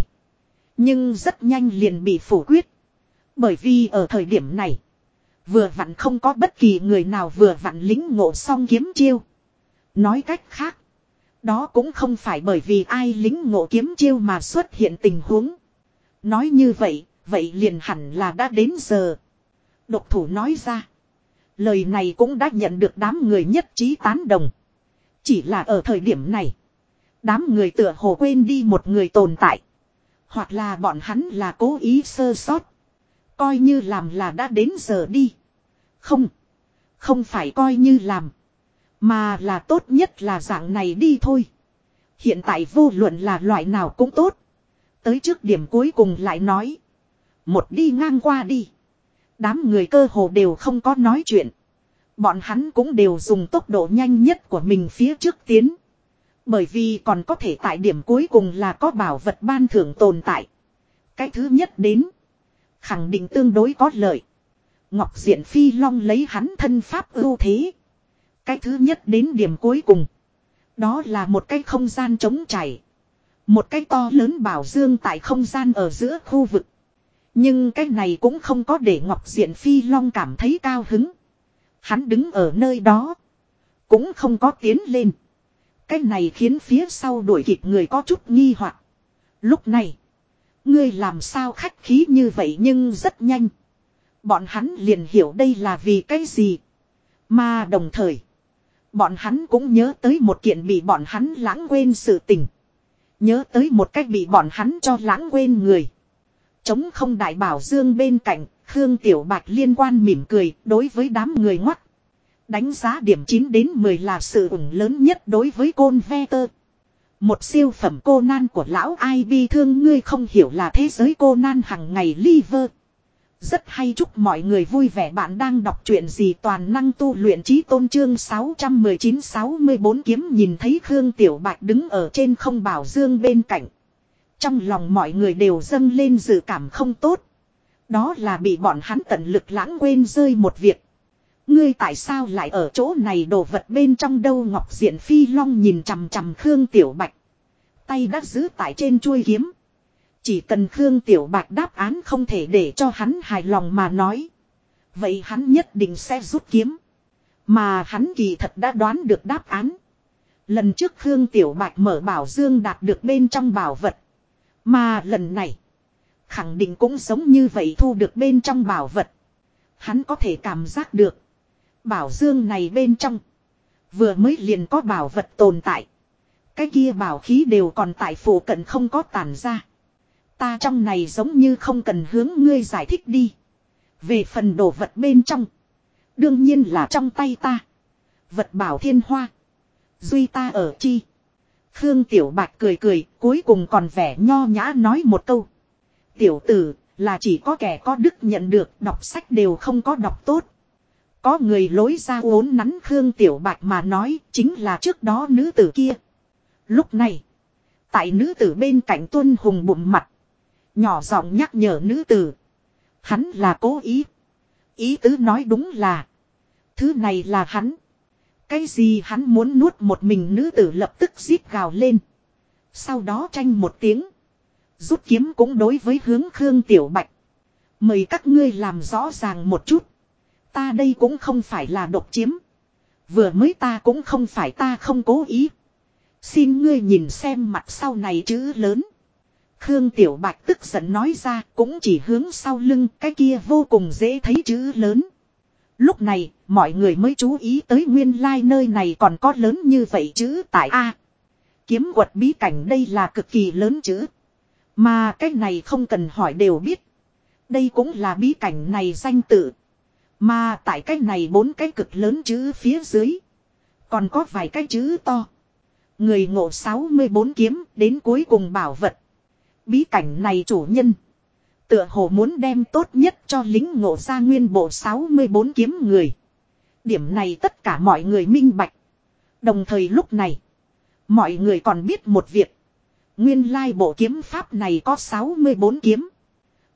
Nhưng rất nhanh liền bị phủ quyết. Bởi vì ở thời điểm này, vừa vặn không có bất kỳ người nào vừa vặn lính ngộ xong kiếm chiêu. Nói cách khác, đó cũng không phải bởi vì ai lính ngộ kiếm chiêu mà xuất hiện tình huống. Nói như vậy, vậy liền hẳn là đã đến giờ. Độc thủ nói ra. Lời này cũng đã nhận được đám người nhất trí tán đồng. Chỉ là ở thời điểm này. Đám người tựa hồ quên đi một người tồn tại. Hoặc là bọn hắn là cố ý sơ sót. Coi như làm là đã đến giờ đi. Không. Không phải coi như làm. Mà là tốt nhất là dạng này đi thôi. Hiện tại vô luận là loại nào cũng tốt. Tới trước điểm cuối cùng lại nói. Một đi ngang qua đi. Đám người cơ hồ đều không có nói chuyện. Bọn hắn cũng đều dùng tốc độ nhanh nhất của mình phía trước tiến. Bởi vì còn có thể tại điểm cuối cùng là có bảo vật ban thưởng tồn tại. Cái thứ nhất đến. Khẳng định tương đối có lợi. Ngọc Diện Phi Long lấy hắn thân pháp ưu thế. Cái thứ nhất đến điểm cuối cùng. Đó là một cái không gian trống chảy. Một cái to lớn bảo dương tại không gian ở giữa khu vực. Nhưng cái này cũng không có để Ngọc Diện Phi Long cảm thấy cao hứng. Hắn đứng ở nơi đó. Cũng không có tiến lên. Cái này khiến phía sau đuổi kịp người có chút nghi hoặc. Lúc này. Ngươi làm sao khách khí như vậy nhưng rất nhanh. Bọn hắn liền hiểu đây là vì cái gì. Mà đồng thời. Bọn hắn cũng nhớ tới một kiện bị bọn hắn lãng quên sự tình. Nhớ tới một cách bị bọn hắn cho lãng quên người. Chống không đại bảo dương bên cạnh, Khương Tiểu Bạch liên quan mỉm cười đối với đám người ngoắt. Đánh giá điểm 9 đến 10 là sự ủng lớn nhất đối với côn ve tơ. Một siêu phẩm cô nan của lão ai bi thương ngươi không hiểu là thế giới cô nan hằng ngày liver. Rất hay chúc mọi người vui vẻ bạn đang đọc truyện gì toàn năng tu luyện trí tôn trương 619-64 kiếm nhìn thấy Khương Tiểu Bạch đứng ở trên không bảo dương bên cạnh. Trong lòng mọi người đều dâng lên dự cảm không tốt. Đó là bị bọn hắn tận lực lãng quên rơi một việc. Ngươi tại sao lại ở chỗ này đồ vật bên trong đâu ngọc diện phi long nhìn chằm chằm Khương Tiểu Bạch. Tay đã giữ tại trên chuôi kiếm. Chỉ cần Khương Tiểu Bạch đáp án không thể để cho hắn hài lòng mà nói. Vậy hắn nhất định sẽ rút kiếm. Mà hắn kỳ thật đã đoán được đáp án. Lần trước Khương Tiểu Bạch mở bảo dương đạt được bên trong bảo vật. Mà lần này. Khẳng định cũng giống như vậy thu được bên trong bảo vật. Hắn có thể cảm giác được. Bảo dương này bên trong. Vừa mới liền có bảo vật tồn tại. Cái kia bảo khí đều còn tại phủ cận không có tàn ra. Ta trong này giống như không cần hướng ngươi giải thích đi. Về phần đồ vật bên trong. Đương nhiên là trong tay ta. Vật bảo thiên hoa. Duy ta ở chi. Khương Tiểu Bạch cười cười, cuối cùng còn vẻ nho nhã nói một câu. Tiểu tử, là chỉ có kẻ có đức nhận được, đọc sách đều không có đọc tốt. Có người lối ra uốn nắn Khương Tiểu Bạch mà nói, chính là trước đó nữ tử kia. Lúc này, tại nữ tử bên cạnh tuân hùng bụng mặt. Nhỏ giọng nhắc nhở nữ tử. Hắn là cố ý. Ý tứ nói đúng là. Thứ này là hắn. Cái gì hắn muốn nuốt một mình nữ tử lập tức giết gào lên. Sau đó tranh một tiếng. Rút kiếm cũng đối với hướng Khương Tiểu Bạch. Mời các ngươi làm rõ ràng một chút. Ta đây cũng không phải là độc chiếm. Vừa mới ta cũng không phải ta không cố ý. Xin ngươi nhìn xem mặt sau này chữ lớn. Khương Tiểu Bạch tức giận nói ra cũng chỉ hướng sau lưng cái kia vô cùng dễ thấy chữ lớn. Lúc này, mọi người mới chú ý tới nguyên lai like nơi này còn có lớn như vậy chứ tại A. Kiếm quật bí cảnh đây là cực kỳ lớn chứ. Mà cái này không cần hỏi đều biết. Đây cũng là bí cảnh này danh tự. Mà tại cái này bốn cái cực lớn chữ phía dưới. Còn có vài cái chữ to. Người ngộ 64 kiếm đến cuối cùng bảo vật. Bí cảnh này chủ nhân. Tựa hồ muốn đem tốt nhất cho lính ngộ ra nguyên bộ 64 kiếm người. Điểm này tất cả mọi người minh bạch. Đồng thời lúc này. Mọi người còn biết một việc. Nguyên lai bộ kiếm pháp này có 64 kiếm.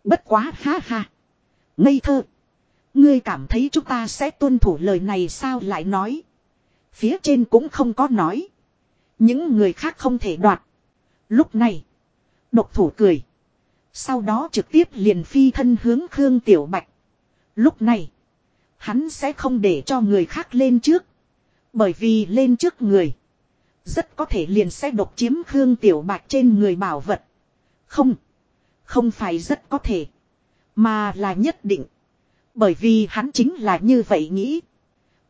Bất quá ha ha. Ngây thơ. Ngươi cảm thấy chúng ta sẽ tuân thủ lời này sao lại nói. Phía trên cũng không có nói. Những người khác không thể đoạt. Lúc này. Độc thủ cười. Sau đó trực tiếp liền phi thân hướng Khương Tiểu Bạch. Lúc này. Hắn sẽ không để cho người khác lên trước. Bởi vì lên trước người. Rất có thể liền sẽ độc chiếm Khương Tiểu Bạch trên người bảo vật. Không. Không phải rất có thể. Mà là nhất định. Bởi vì hắn chính là như vậy nghĩ.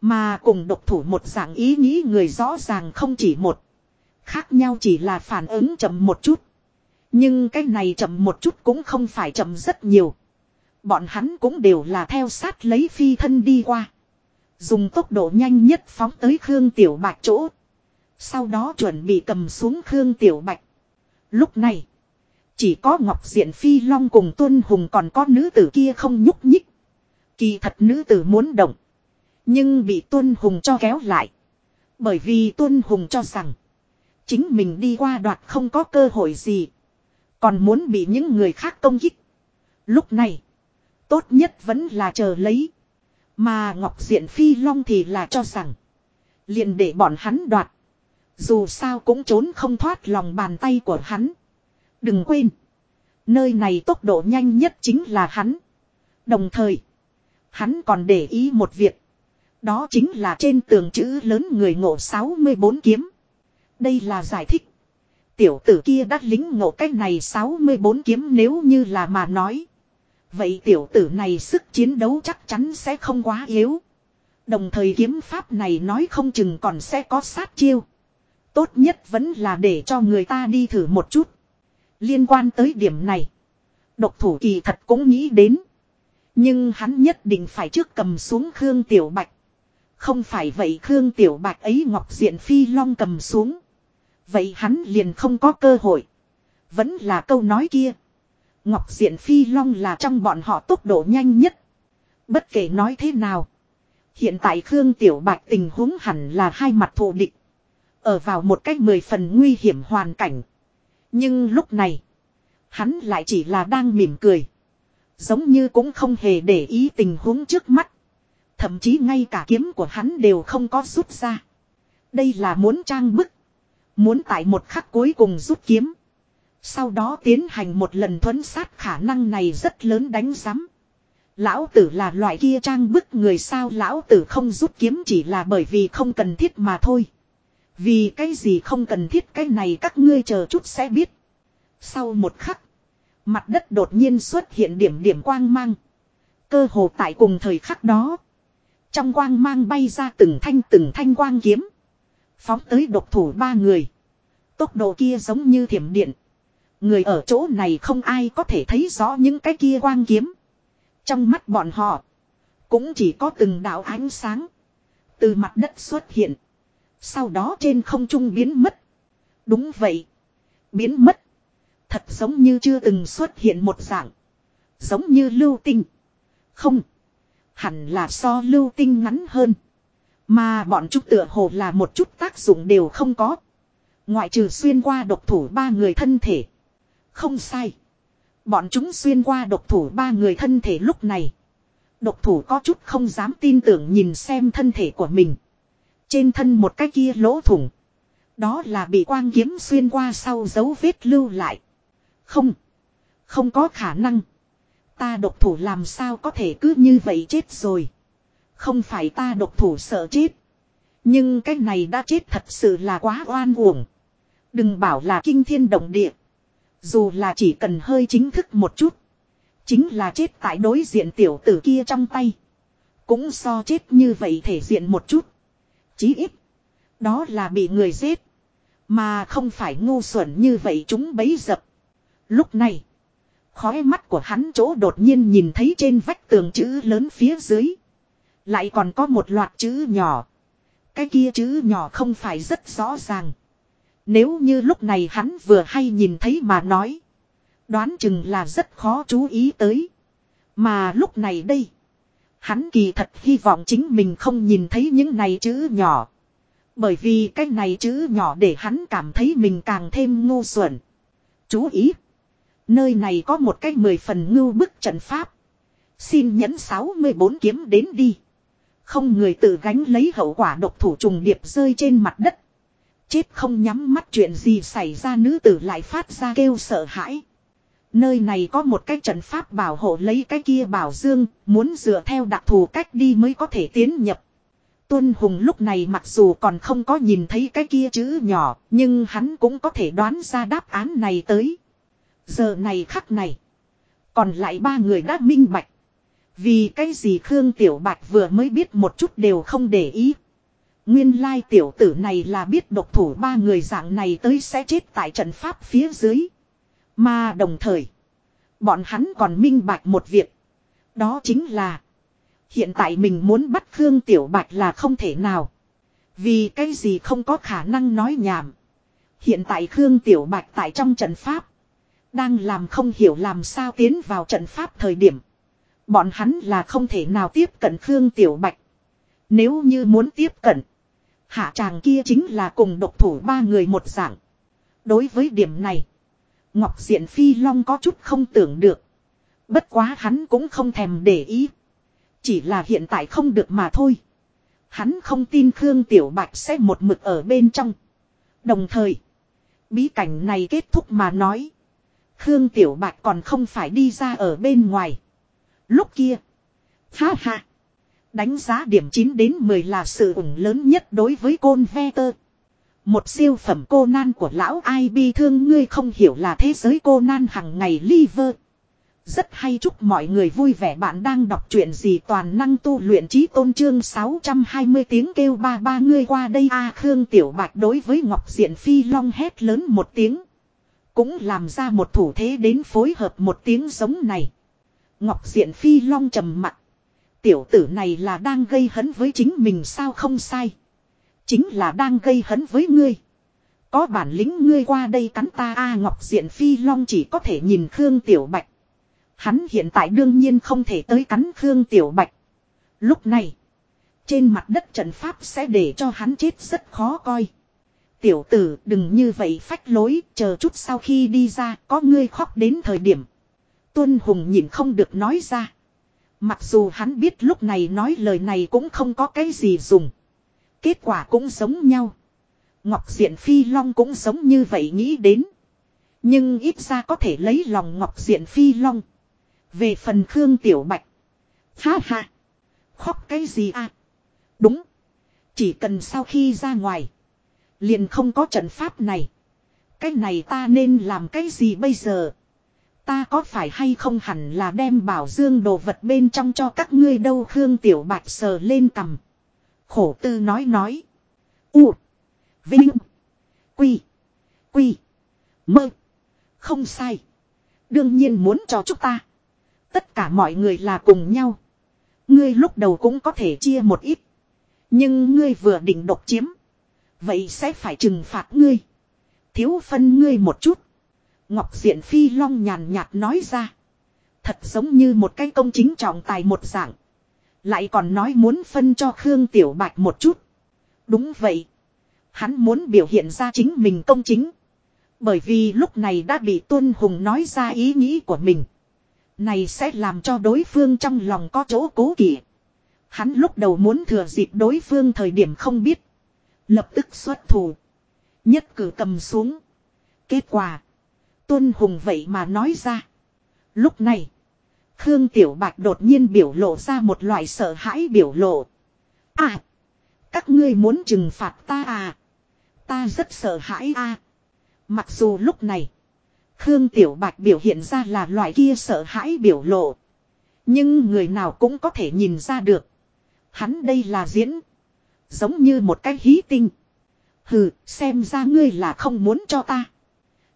Mà cùng độc thủ một dạng ý nghĩ người rõ ràng không chỉ một. Khác nhau chỉ là phản ứng chậm một chút. Nhưng cái này chậm một chút cũng không phải chậm rất nhiều. Bọn hắn cũng đều là theo sát lấy phi thân đi qua. Dùng tốc độ nhanh nhất phóng tới Khương Tiểu Bạch chỗ. Sau đó chuẩn bị cầm xuống Khương Tiểu Bạch. Lúc này. Chỉ có Ngọc Diện Phi Long cùng Tuân Hùng còn có nữ tử kia không nhúc nhích. Kỳ thật nữ tử muốn động. Nhưng bị Tuân Hùng cho kéo lại. Bởi vì Tuân Hùng cho rằng. Chính mình đi qua đoạt không có cơ hội gì. Còn muốn bị những người khác công kích. Lúc này. Tốt nhất vẫn là chờ lấy. Mà Ngọc Diện Phi Long thì là cho rằng. liền để bọn hắn đoạt. Dù sao cũng trốn không thoát lòng bàn tay của hắn. Đừng quên. Nơi này tốc độ nhanh nhất chính là hắn. Đồng thời. Hắn còn để ý một việc. Đó chính là trên tường chữ lớn người ngộ 64 kiếm. Đây là giải thích. Tiểu tử kia đã lính ngộ cách này 64 kiếm nếu như là mà nói. Vậy tiểu tử này sức chiến đấu chắc chắn sẽ không quá yếu. Đồng thời kiếm pháp này nói không chừng còn sẽ có sát chiêu. Tốt nhất vẫn là để cho người ta đi thử một chút. Liên quan tới điểm này. Độc thủ kỳ thật cũng nghĩ đến. Nhưng hắn nhất định phải trước cầm xuống Khương Tiểu Bạch. Không phải vậy Khương Tiểu Bạch ấy Ngọc Diện Phi Long cầm xuống. Vậy hắn liền không có cơ hội. Vẫn là câu nói kia. Ngọc Diện Phi Long là trong bọn họ tốc độ nhanh nhất. Bất kể nói thế nào. Hiện tại Khương Tiểu Bạch tình huống hẳn là hai mặt thù địch. Ở vào một cách mười phần nguy hiểm hoàn cảnh. Nhưng lúc này. Hắn lại chỉ là đang mỉm cười. Giống như cũng không hề để ý tình huống trước mắt. Thậm chí ngay cả kiếm của hắn đều không có rút ra. Đây là muốn trang bức. Muốn tại một khắc cuối cùng rút kiếm. Sau đó tiến hành một lần thuấn sát khả năng này rất lớn đánh giám. Lão tử là loại kia trang bức người sao lão tử không rút kiếm chỉ là bởi vì không cần thiết mà thôi. Vì cái gì không cần thiết cái này các ngươi chờ chút sẽ biết. Sau một khắc. Mặt đất đột nhiên xuất hiện điểm điểm quang mang. Cơ hồ tại cùng thời khắc đó. Trong quang mang bay ra từng thanh từng thanh quang kiếm. Phóng tới độc thủ ba người. Tốc độ kia giống như thiểm điện. Người ở chỗ này không ai có thể thấy rõ những cái kia quang kiếm. Trong mắt bọn họ. Cũng chỉ có từng đạo ánh sáng. Từ mặt đất xuất hiện. Sau đó trên không trung biến mất. Đúng vậy. Biến mất. Thật giống như chưa từng xuất hiện một dạng. Giống như lưu tinh. Không. Hẳn là so lưu tinh ngắn hơn. Mà bọn chúng tựa hồ là một chút tác dụng đều không có. Ngoại trừ xuyên qua độc thủ ba người thân thể. Không sai. Bọn chúng xuyên qua độc thủ ba người thân thể lúc này. Độc thủ có chút không dám tin tưởng nhìn xem thân thể của mình. Trên thân một cái kia lỗ thủng. Đó là bị quang kiếm xuyên qua sau dấu vết lưu lại. Không. Không có khả năng. Ta độc thủ làm sao có thể cứ như vậy chết rồi. Không phải ta độc thủ sợ chết. Nhưng cái này đã chết thật sự là quá oan uổng. Đừng bảo là kinh thiên động địa. Dù là chỉ cần hơi chính thức một chút. Chính là chết tại đối diện tiểu tử kia trong tay. Cũng so chết như vậy thể diện một chút. Chí ít. Đó là bị người giết. Mà không phải ngu xuẩn như vậy chúng bấy dập. Lúc này. Khói mắt của hắn chỗ đột nhiên nhìn thấy trên vách tường chữ lớn phía dưới. Lại còn có một loạt chữ nhỏ. Cái kia chữ nhỏ không phải rất rõ ràng. Nếu như lúc này hắn vừa hay nhìn thấy mà nói. Đoán chừng là rất khó chú ý tới. Mà lúc này đây. Hắn kỳ thật hy vọng chính mình không nhìn thấy những này chữ nhỏ. Bởi vì cái này chữ nhỏ để hắn cảm thấy mình càng thêm ngu xuẩn. Chú ý. Nơi này có một cái mười phần ngưu bức trận pháp. Xin nhẫn 64 kiếm đến đi. Không người tự gánh lấy hậu quả độc thủ trùng điệp rơi trên mặt đất. Chết không nhắm mắt chuyện gì xảy ra nữ tử lại phát ra kêu sợ hãi. Nơi này có một cái trận pháp bảo hộ lấy cái kia bảo dương, muốn dựa theo đặc thù cách đi mới có thể tiến nhập. Tuân Hùng lúc này mặc dù còn không có nhìn thấy cái kia chữ nhỏ, nhưng hắn cũng có thể đoán ra đáp án này tới. Giờ này khắc này, còn lại ba người đã minh bạch. Vì cái gì Khương Tiểu Bạch vừa mới biết một chút đều không để ý. Nguyên lai tiểu tử này là biết độc thủ ba người dạng này tới sẽ chết tại trận pháp phía dưới. Mà đồng thời, bọn hắn còn minh bạch một việc. Đó chính là, hiện tại mình muốn bắt Khương Tiểu Bạch là không thể nào. Vì cái gì không có khả năng nói nhảm. Hiện tại Khương Tiểu Bạch tại trong trận pháp. Đang làm không hiểu làm sao tiến vào trận pháp thời điểm. Bọn hắn là không thể nào tiếp cận Khương Tiểu Bạch. Nếu như muốn tiếp cận. Hạ tràng kia chính là cùng độc thủ ba người một dạng. Đối với điểm này. Ngọc Diện Phi Long có chút không tưởng được. Bất quá hắn cũng không thèm để ý. Chỉ là hiện tại không được mà thôi. Hắn không tin Khương Tiểu Bạch sẽ một mực ở bên trong. Đồng thời. Bí cảnh này kết thúc mà nói. Khương Tiểu Bạch còn không phải đi ra ở bên ngoài. Lúc kia. Ha ha. Đánh giá điểm 9 đến 10 là sự ủng lớn nhất đối với côn ve tơ. Một siêu phẩm cô nan của lão ai bi thương ngươi không hiểu là thế giới cô nan hằng ngày liver. Rất hay chúc mọi người vui vẻ bạn đang đọc chuyện gì toàn năng tu luyện trí tôn trương 620 tiếng kêu ba ba ngươi qua đây a Khương Tiểu Bạch đối với Ngọc Diện Phi Long hét lớn một tiếng. Cũng làm ra một thủ thế đến phối hợp một tiếng giống này. Ngọc Diện Phi Long trầm mặt. Tiểu tử này là đang gây hấn với chính mình sao không sai. Chính là đang gây hấn với ngươi. Có bản lĩnh ngươi qua đây cắn ta a, Ngọc Diện Phi Long chỉ có thể nhìn Khương Tiểu Bạch. Hắn hiện tại đương nhiên không thể tới cắn Khương Tiểu Bạch. Lúc này. Trên mặt đất trận pháp sẽ để cho hắn chết rất khó coi. Tiểu tử đừng như vậy phách lối, chờ chút sau khi đi ra có ngươi khóc đến thời điểm. Tuân Hùng nhìn không được nói ra. Mặc dù hắn biết lúc này nói lời này cũng không có cái gì dùng. Kết quả cũng giống nhau. Ngọc Diện Phi Long cũng giống như vậy nghĩ đến. Nhưng ít ra có thể lấy lòng Ngọc Diện Phi Long. Về phần Khương Tiểu Bạch. Ha ha. Khóc cái gì à? Đúng. Chỉ cần sau khi ra ngoài. Liền không có trận pháp này. Cái này ta nên làm cái gì bây giờ? Ta có phải hay không hẳn là đem bảo dương đồ vật bên trong cho các ngươi đâu Khương Tiểu Bạch sờ lên cầm. Khổ tư nói nói. U. Vinh. Quy. Quy. Mơ. Không sai. Đương nhiên muốn cho chúng ta. Tất cả mọi người là cùng nhau. Ngươi lúc đầu cũng có thể chia một ít. Nhưng ngươi vừa định độc chiếm. Vậy sẽ phải trừng phạt ngươi. Thiếu phân ngươi một chút. Ngọc Diện Phi Long nhàn nhạt nói ra. Thật giống như một cái công chính trọng tài một dạng. Lại còn nói muốn phân cho Khương Tiểu Bạch một chút. Đúng vậy. Hắn muốn biểu hiện ra chính mình công chính. Bởi vì lúc này đã bị Tuân Hùng nói ra ý nghĩ của mình. Này sẽ làm cho đối phương trong lòng có chỗ cố kỵ. Hắn lúc đầu muốn thừa dịp đối phương thời điểm không biết. Lập tức xuất thủ. Nhất cử cầm xuống. Kết quả. Tuân Hùng vậy mà nói ra. Lúc này. Khương Tiểu Bạch đột nhiên biểu lộ ra một loại sợ hãi biểu lộ. À. Các ngươi muốn trừng phạt ta à. Ta rất sợ hãi à. Mặc dù lúc này. Khương Tiểu Bạch biểu hiện ra là loại kia sợ hãi biểu lộ. Nhưng người nào cũng có thể nhìn ra được. Hắn đây là diễn. Giống như một cái hí tinh. Hừ, xem ra ngươi là không muốn cho ta.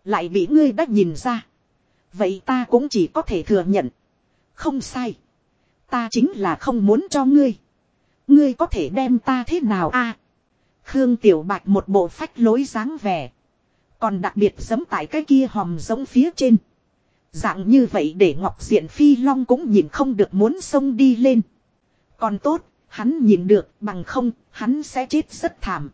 Lại bị ngươi đã nhìn ra. Vậy ta cũng chỉ có thể thừa nhận. Không sai. Ta chính là không muốn cho ngươi. Ngươi có thể đem ta thế nào a? Khương Tiểu Bạch một bộ phách lối dáng vẻ. Còn đặc biệt giấm tại cái kia hòm giống phía trên. Dạng như vậy để Ngọc Diện Phi Long cũng nhìn không được muốn xông đi lên. Còn tốt, hắn nhìn được bằng không, hắn sẽ chết rất thảm.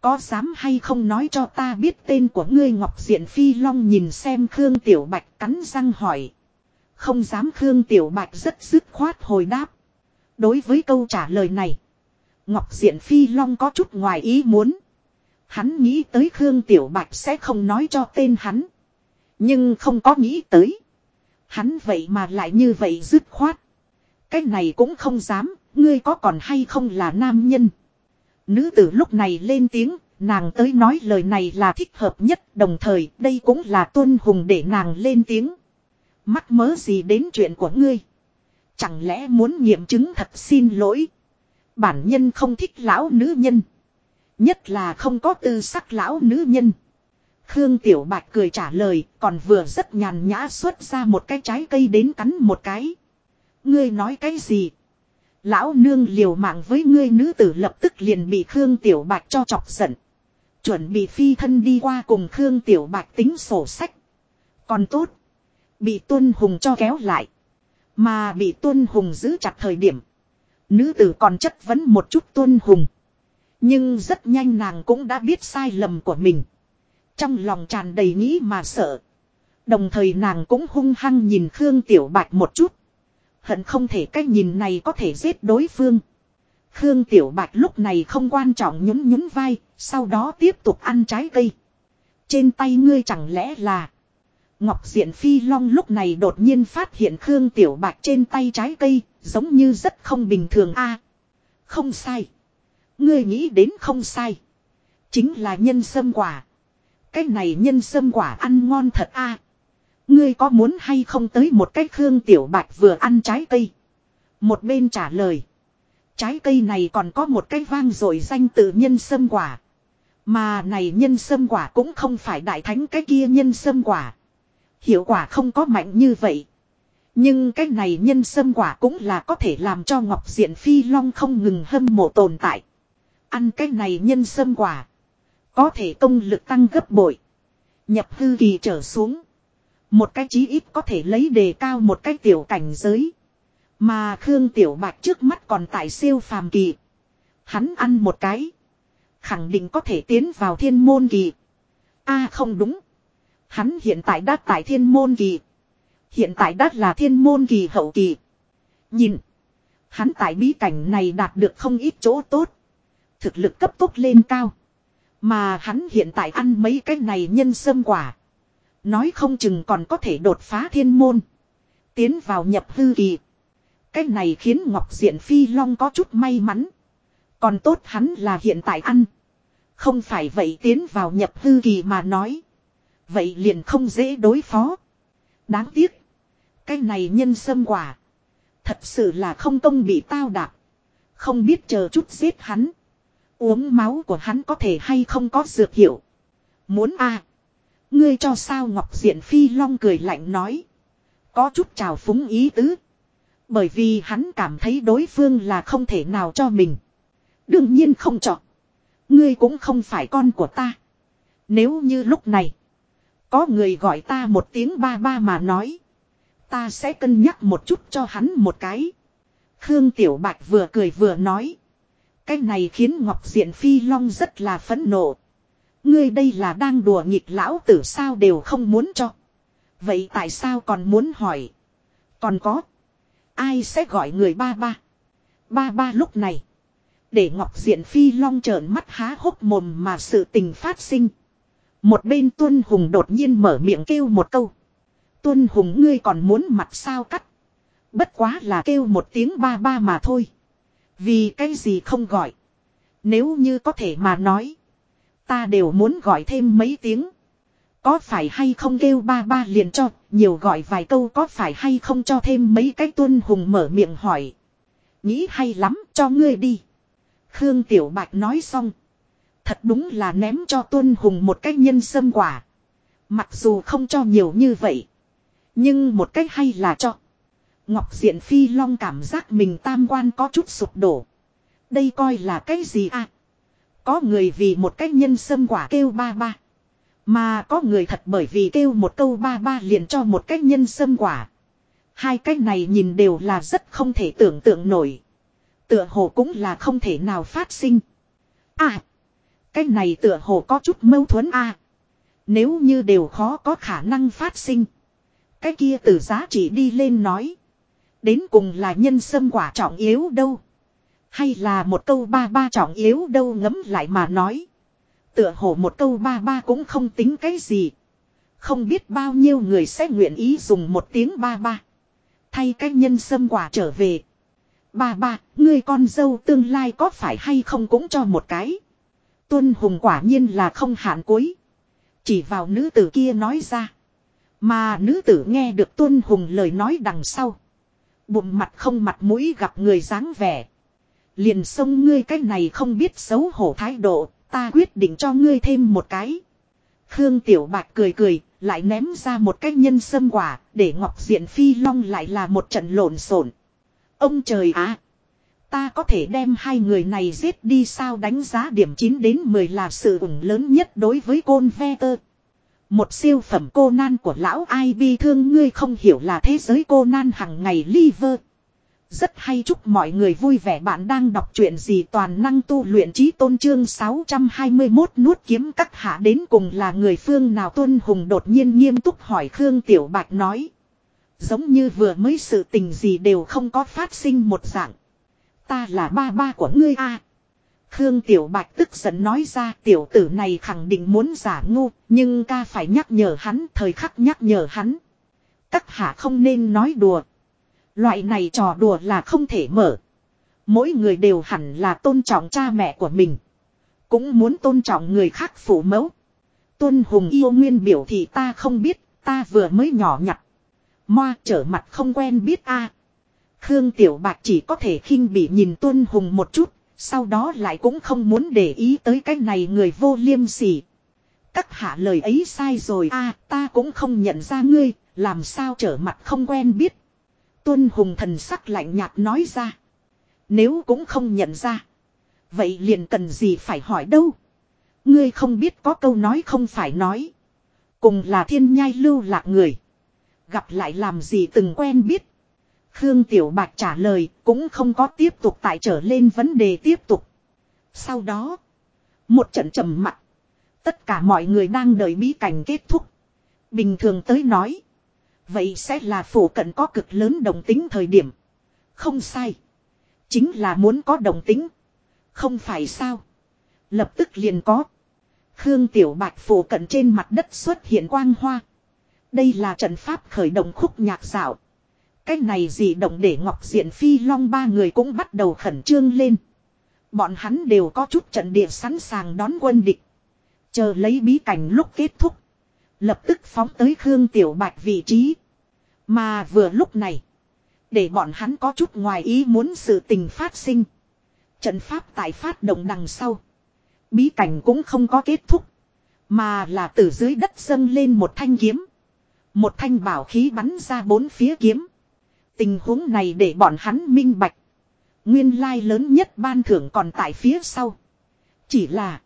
Có dám hay không nói cho ta biết tên của ngươi Ngọc Diện Phi Long nhìn xem Khương Tiểu Bạch cắn răng hỏi. Không dám Khương Tiểu Bạch rất dứt khoát hồi đáp. Đối với câu trả lời này, Ngọc Diện Phi Long có chút ngoài ý muốn. Hắn nghĩ tới Khương Tiểu Bạch sẽ không nói cho tên hắn. Nhưng không có nghĩ tới. Hắn vậy mà lại như vậy dứt khoát. Cái này cũng không dám, ngươi có còn hay không là nam nhân. Nữ tử lúc này lên tiếng, nàng tới nói lời này là thích hợp nhất, đồng thời đây cũng là tuân hùng để nàng lên tiếng. Mắc mớ gì đến chuyện của ngươi. Chẳng lẽ muốn nghiệm chứng thật xin lỗi. Bản nhân không thích lão nữ nhân. Nhất là không có tư sắc lão nữ nhân. Khương Tiểu Bạch cười trả lời còn vừa rất nhàn nhã xuất ra một cái trái cây đến cắn một cái. Ngươi nói cái gì? Lão nương liều mạng với ngươi nữ tử lập tức liền bị Khương Tiểu Bạch cho chọc giận. Chuẩn bị phi thân đi qua cùng Khương Tiểu Bạch tính sổ sách. Còn tốt. Bị tuân hùng cho kéo lại. Mà bị tuân hùng giữ chặt thời điểm. Nữ tử còn chất vấn một chút tuân hùng. Nhưng rất nhanh nàng cũng đã biết sai lầm của mình. Trong lòng tràn đầy nghĩ mà sợ. Đồng thời nàng cũng hung hăng nhìn Khương Tiểu Bạch một chút. Hận không thể cách nhìn này có thể giết đối phương. Khương Tiểu Bạch lúc này không quan trọng nhún nhún vai, sau đó tiếp tục ăn trái cây. Trên tay ngươi chẳng lẽ là... Ngọc Diện Phi Long lúc này đột nhiên phát hiện Khương Tiểu Bạch trên tay trái cây, giống như rất không bình thường a. không sai. Ngươi nghĩ đến không sai. Chính là nhân sâm quả. Cái này nhân sâm quả ăn ngon thật a. Ngươi có muốn hay không tới một cách Khương Tiểu Bạch vừa ăn trái cây. Một bên trả lời. Trái cây này còn có một cái vang rồi danh tự nhân sâm quả. Mà này nhân sâm quả cũng không phải đại thánh cái kia nhân sâm quả. Hiệu quả không có mạnh như vậy. Nhưng cái này nhân sâm quả cũng là có thể làm cho Ngọc Diện Phi Long không ngừng hâm mộ tồn tại. Ăn cái này nhân sâm quả. Có thể công lực tăng gấp bội. Nhập hư kỳ trở xuống. Một cái chí ít có thể lấy đề cao một cái tiểu cảnh giới. Mà Khương Tiểu Bạch trước mắt còn tại siêu phàm kỳ. Hắn ăn một cái. Khẳng định có thể tiến vào thiên môn kỳ. a, không đúng. Hắn hiện tại đã tại thiên môn kỳ. Hiện tại đã là thiên môn kỳ hậu kỳ. Nhìn. Hắn tại bí cảnh này đạt được không ít chỗ tốt. Thực lực cấp tốc lên cao. Mà hắn hiện tại ăn mấy cái này nhân sâm quả. Nói không chừng còn có thể đột phá thiên môn. Tiến vào nhập hư kỳ. Cái này khiến Ngọc Diện Phi Long có chút may mắn. Còn tốt hắn là hiện tại ăn. Không phải vậy tiến vào nhập hư kỳ mà nói. Vậy liền không dễ đối phó. Đáng tiếc. Cái này nhân sâm quả. Thật sự là không công bị tao đạp. Không biết chờ chút giết hắn. Uống máu của hắn có thể hay không có dược hiệu. Muốn a Ngươi cho sao Ngọc Diện Phi Long cười lạnh nói. Có chút trào phúng ý tứ. Bởi vì hắn cảm thấy đối phương là không thể nào cho mình. Đương nhiên không chọn. Ngươi cũng không phải con của ta. Nếu như lúc này. Có người gọi ta một tiếng ba ba mà nói. Ta sẽ cân nhắc một chút cho hắn một cái. Khương Tiểu Bạch vừa cười vừa nói. Cái này khiến Ngọc Diện Phi Long rất là phẫn nộ. Ngươi đây là đang đùa nghịch lão tử sao đều không muốn cho. Vậy tại sao còn muốn hỏi? Còn có. Ai sẽ gọi người ba ba. Ba ba lúc này. Để Ngọc Diện Phi Long trợn mắt há hốc mồm mà sự tình phát sinh. Một bên Tuân Hùng đột nhiên mở miệng kêu một câu. Tuân Hùng ngươi còn muốn mặt sao cắt. Bất quá là kêu một tiếng ba ba mà thôi. Vì cái gì không gọi. Nếu như có thể mà nói. Ta đều muốn gọi thêm mấy tiếng. Có phải hay không kêu ba ba liền cho, nhiều gọi vài câu có phải hay không cho thêm mấy cái tuân hùng mở miệng hỏi. Nghĩ hay lắm, cho ngươi đi. Khương Tiểu Bạch nói xong. Thật đúng là ném cho tuân hùng một cách nhân sâm quả. Mặc dù không cho nhiều như vậy. Nhưng một cách hay là cho. Ngọc Diện Phi Long cảm giác mình tam quan có chút sụp đổ. Đây coi là cái gì à? Có người vì một cách nhân sâm quả kêu ba ba. Mà có người thật bởi vì kêu một câu ba ba liền cho một cách nhân sâm quả. Hai cách này nhìn đều là rất không thể tưởng tượng nổi. Tựa hồ cũng là không thể nào phát sinh. À. Cách này tựa hồ có chút mâu thuẫn à. Nếu như đều khó có khả năng phát sinh. Cái kia từ giá trị đi lên nói. Đến cùng là nhân sâm quả trọng yếu đâu. Hay là một câu ba ba trọng yếu đâu ngấm lại mà nói. Tựa hồ một câu ba ba cũng không tính cái gì. Không biết bao nhiêu người sẽ nguyện ý dùng một tiếng ba ba. Thay cái nhân sâm quả trở về. Ba ba, ngươi con dâu tương lai có phải hay không cũng cho một cái. Tuân Hùng quả nhiên là không hạn cuối. Chỉ vào nữ tử kia nói ra. Mà nữ tử nghe được Tuân Hùng lời nói đằng sau. Bụng mặt không mặt mũi gặp người dáng vẻ. Liền xông ngươi cái này không biết xấu hổ thái độ, ta quyết định cho ngươi thêm một cái. Khương Tiểu Bạch cười cười, lại ném ra một cái nhân sâm quả, để Ngọc Diện Phi Long lại là một trận lộn xộn. Ông trời á! ta có thể đem hai người này giết đi sao đánh giá điểm 9 đến 10 là sự ủng lớn nhất đối với côn ve tơ. Một siêu phẩm cô nan của lão ai bi thương ngươi không hiểu là thế giới cô nan hằng ngày liver. Rất hay chúc mọi người vui vẻ bạn đang đọc truyện gì toàn năng tu luyện trí tôn trương 621 nuốt kiếm các hạ đến cùng là người phương nào tuân hùng đột nhiên nghiêm túc hỏi Khương Tiểu Bạch nói. Giống như vừa mới sự tình gì đều không có phát sinh một dạng. Ta là ba ba của ngươi a Khương Tiểu Bạch tức giận nói ra tiểu tử này khẳng định muốn giả ngu, nhưng ca phải nhắc nhở hắn, thời khắc nhắc nhở hắn. Các hạ không nên nói đùa. Loại này trò đùa là không thể mở. Mỗi người đều hẳn là tôn trọng cha mẹ của mình. Cũng muốn tôn trọng người khác phụ mẫu. Tuân Hùng yêu nguyên biểu thì ta không biết, ta vừa mới nhỏ nhặt. Moa trở mặt không quen biết a. Khương Tiểu Bạch chỉ có thể khinh bị nhìn Tuân Hùng một chút, sau đó lại cũng không muốn để ý tới cái này người vô liêm sỉ. Các hạ lời ấy sai rồi a, ta cũng không nhận ra ngươi, làm sao trở mặt không quen biết. Tuân Hùng thần sắc lạnh nhạt nói ra. Nếu cũng không nhận ra. Vậy liền cần gì phải hỏi đâu. Ngươi không biết có câu nói không phải nói. Cùng là thiên nhai lưu lạc người. Gặp lại làm gì từng quen biết. Khương Tiểu Bạch trả lời cũng không có tiếp tục tại trở lên vấn đề tiếp tục. Sau đó. Một trận trầm mặt. Tất cả mọi người đang đợi bí cảnh kết thúc. Bình thường tới nói. Vậy sẽ là phủ cận có cực lớn đồng tính thời điểm. Không sai. Chính là muốn có đồng tính. Không phải sao. Lập tức liền có. Khương Tiểu Bạch phủ cận trên mặt đất xuất hiện quang hoa. Đây là trận pháp khởi động khúc nhạc dạo. Cái này gì động để Ngọc Diện Phi Long ba người cũng bắt đầu khẩn trương lên. Bọn hắn đều có chút trận địa sẵn sàng đón quân địch. Chờ lấy bí cảnh lúc kết thúc. Lập tức phóng tới Khương Tiểu Bạch vị trí. Mà vừa lúc này. Để bọn hắn có chút ngoài ý muốn sự tình phát sinh. Trận pháp tại phát động đằng sau. Bí cảnh cũng không có kết thúc. Mà là từ dưới đất dâng lên một thanh kiếm. Một thanh bảo khí bắn ra bốn phía kiếm. Tình huống này để bọn hắn minh bạch. Nguyên lai lớn nhất ban thưởng còn tại phía sau. Chỉ là.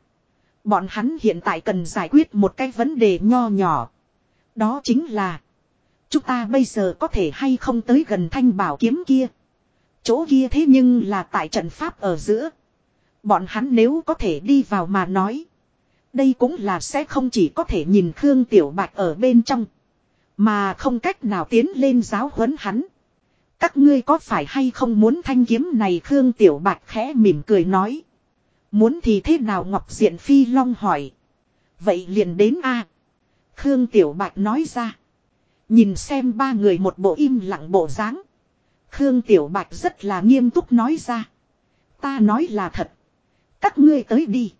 Bọn hắn hiện tại cần giải quyết một cái vấn đề nho nhỏ. Đó chính là. Chúng ta bây giờ có thể hay không tới gần thanh bảo kiếm kia. Chỗ kia thế nhưng là tại trận pháp ở giữa. Bọn hắn nếu có thể đi vào mà nói. Đây cũng là sẽ không chỉ có thể nhìn Khương Tiểu Bạch ở bên trong. Mà không cách nào tiến lên giáo huấn hắn. Các ngươi có phải hay không muốn thanh kiếm này Khương Tiểu Bạch khẽ mỉm cười nói. Muốn thì thế nào Ngọc Diện Phi Long hỏi. Vậy liền đến a Khương Tiểu Bạch nói ra. Nhìn xem ba người một bộ im lặng bộ dáng. Khương Tiểu Bạch rất là nghiêm túc nói ra. Ta nói là thật. Các ngươi tới đi.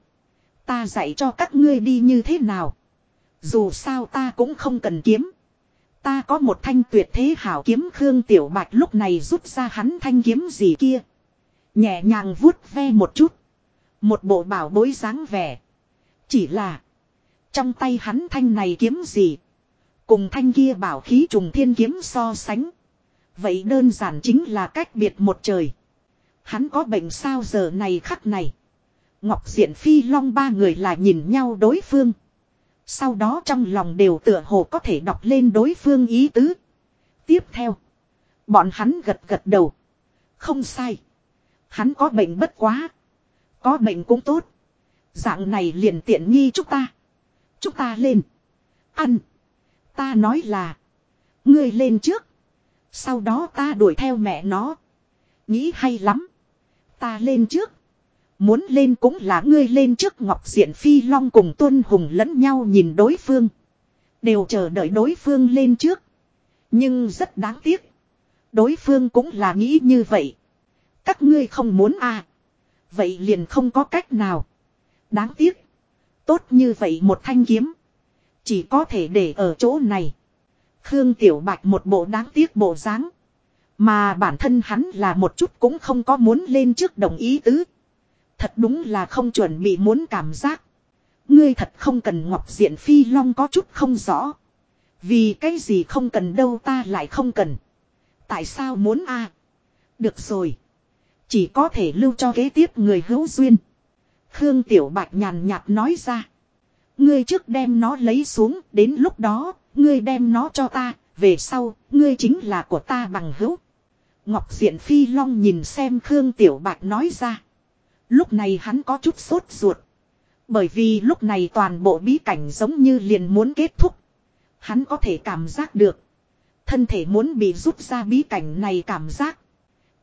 Ta dạy cho các ngươi đi như thế nào. Dù sao ta cũng không cần kiếm. Ta có một thanh tuyệt thế hảo kiếm Khương Tiểu Bạch lúc này rút ra hắn thanh kiếm gì kia. Nhẹ nhàng vuốt ve một chút. Một bộ bảo bối dáng vẻ. Chỉ là. Trong tay hắn thanh này kiếm gì. Cùng thanh kia bảo khí trùng thiên kiếm so sánh. Vậy đơn giản chính là cách biệt một trời. Hắn có bệnh sao giờ này khắc này. Ngọc Diện Phi Long ba người là nhìn nhau đối phương. Sau đó trong lòng đều tựa hồ có thể đọc lên đối phương ý tứ. Tiếp theo. Bọn hắn gật gật đầu. Không sai. Hắn có bệnh bất quá. Có bệnh cũng tốt. Dạng này liền tiện nghi chúng ta. Chúng ta lên. Ăn. Ta nói là. Ngươi lên trước. Sau đó ta đuổi theo mẹ nó. Nghĩ hay lắm. Ta lên trước. Muốn lên cũng là ngươi lên trước Ngọc Diện Phi Long cùng Tuân Hùng lẫn nhau nhìn đối phương. Đều chờ đợi đối phương lên trước. Nhưng rất đáng tiếc. Đối phương cũng là nghĩ như vậy. Các ngươi không muốn à. Vậy liền không có cách nào. Đáng tiếc. Tốt như vậy một thanh kiếm. Chỉ có thể để ở chỗ này. Khương Tiểu Bạch một bộ đáng tiếc bộ dáng. Mà bản thân hắn là một chút cũng không có muốn lên trước đồng ý tứ. Thật đúng là không chuẩn bị muốn cảm giác. Ngươi thật không cần ngọc diện phi long có chút không rõ. Vì cái gì không cần đâu ta lại không cần. Tại sao muốn a? Được rồi. Chỉ có thể lưu cho kế tiếp người hữu duyên. Khương Tiểu Bạch nhàn nhạt nói ra. Ngươi trước đem nó lấy xuống, đến lúc đó, ngươi đem nó cho ta, về sau, ngươi chính là của ta bằng hữu. Ngọc Diện Phi Long nhìn xem Khương Tiểu Bạch nói ra. Lúc này hắn có chút sốt ruột. Bởi vì lúc này toàn bộ bí cảnh giống như liền muốn kết thúc. Hắn có thể cảm giác được. Thân thể muốn bị rút ra bí cảnh này cảm giác.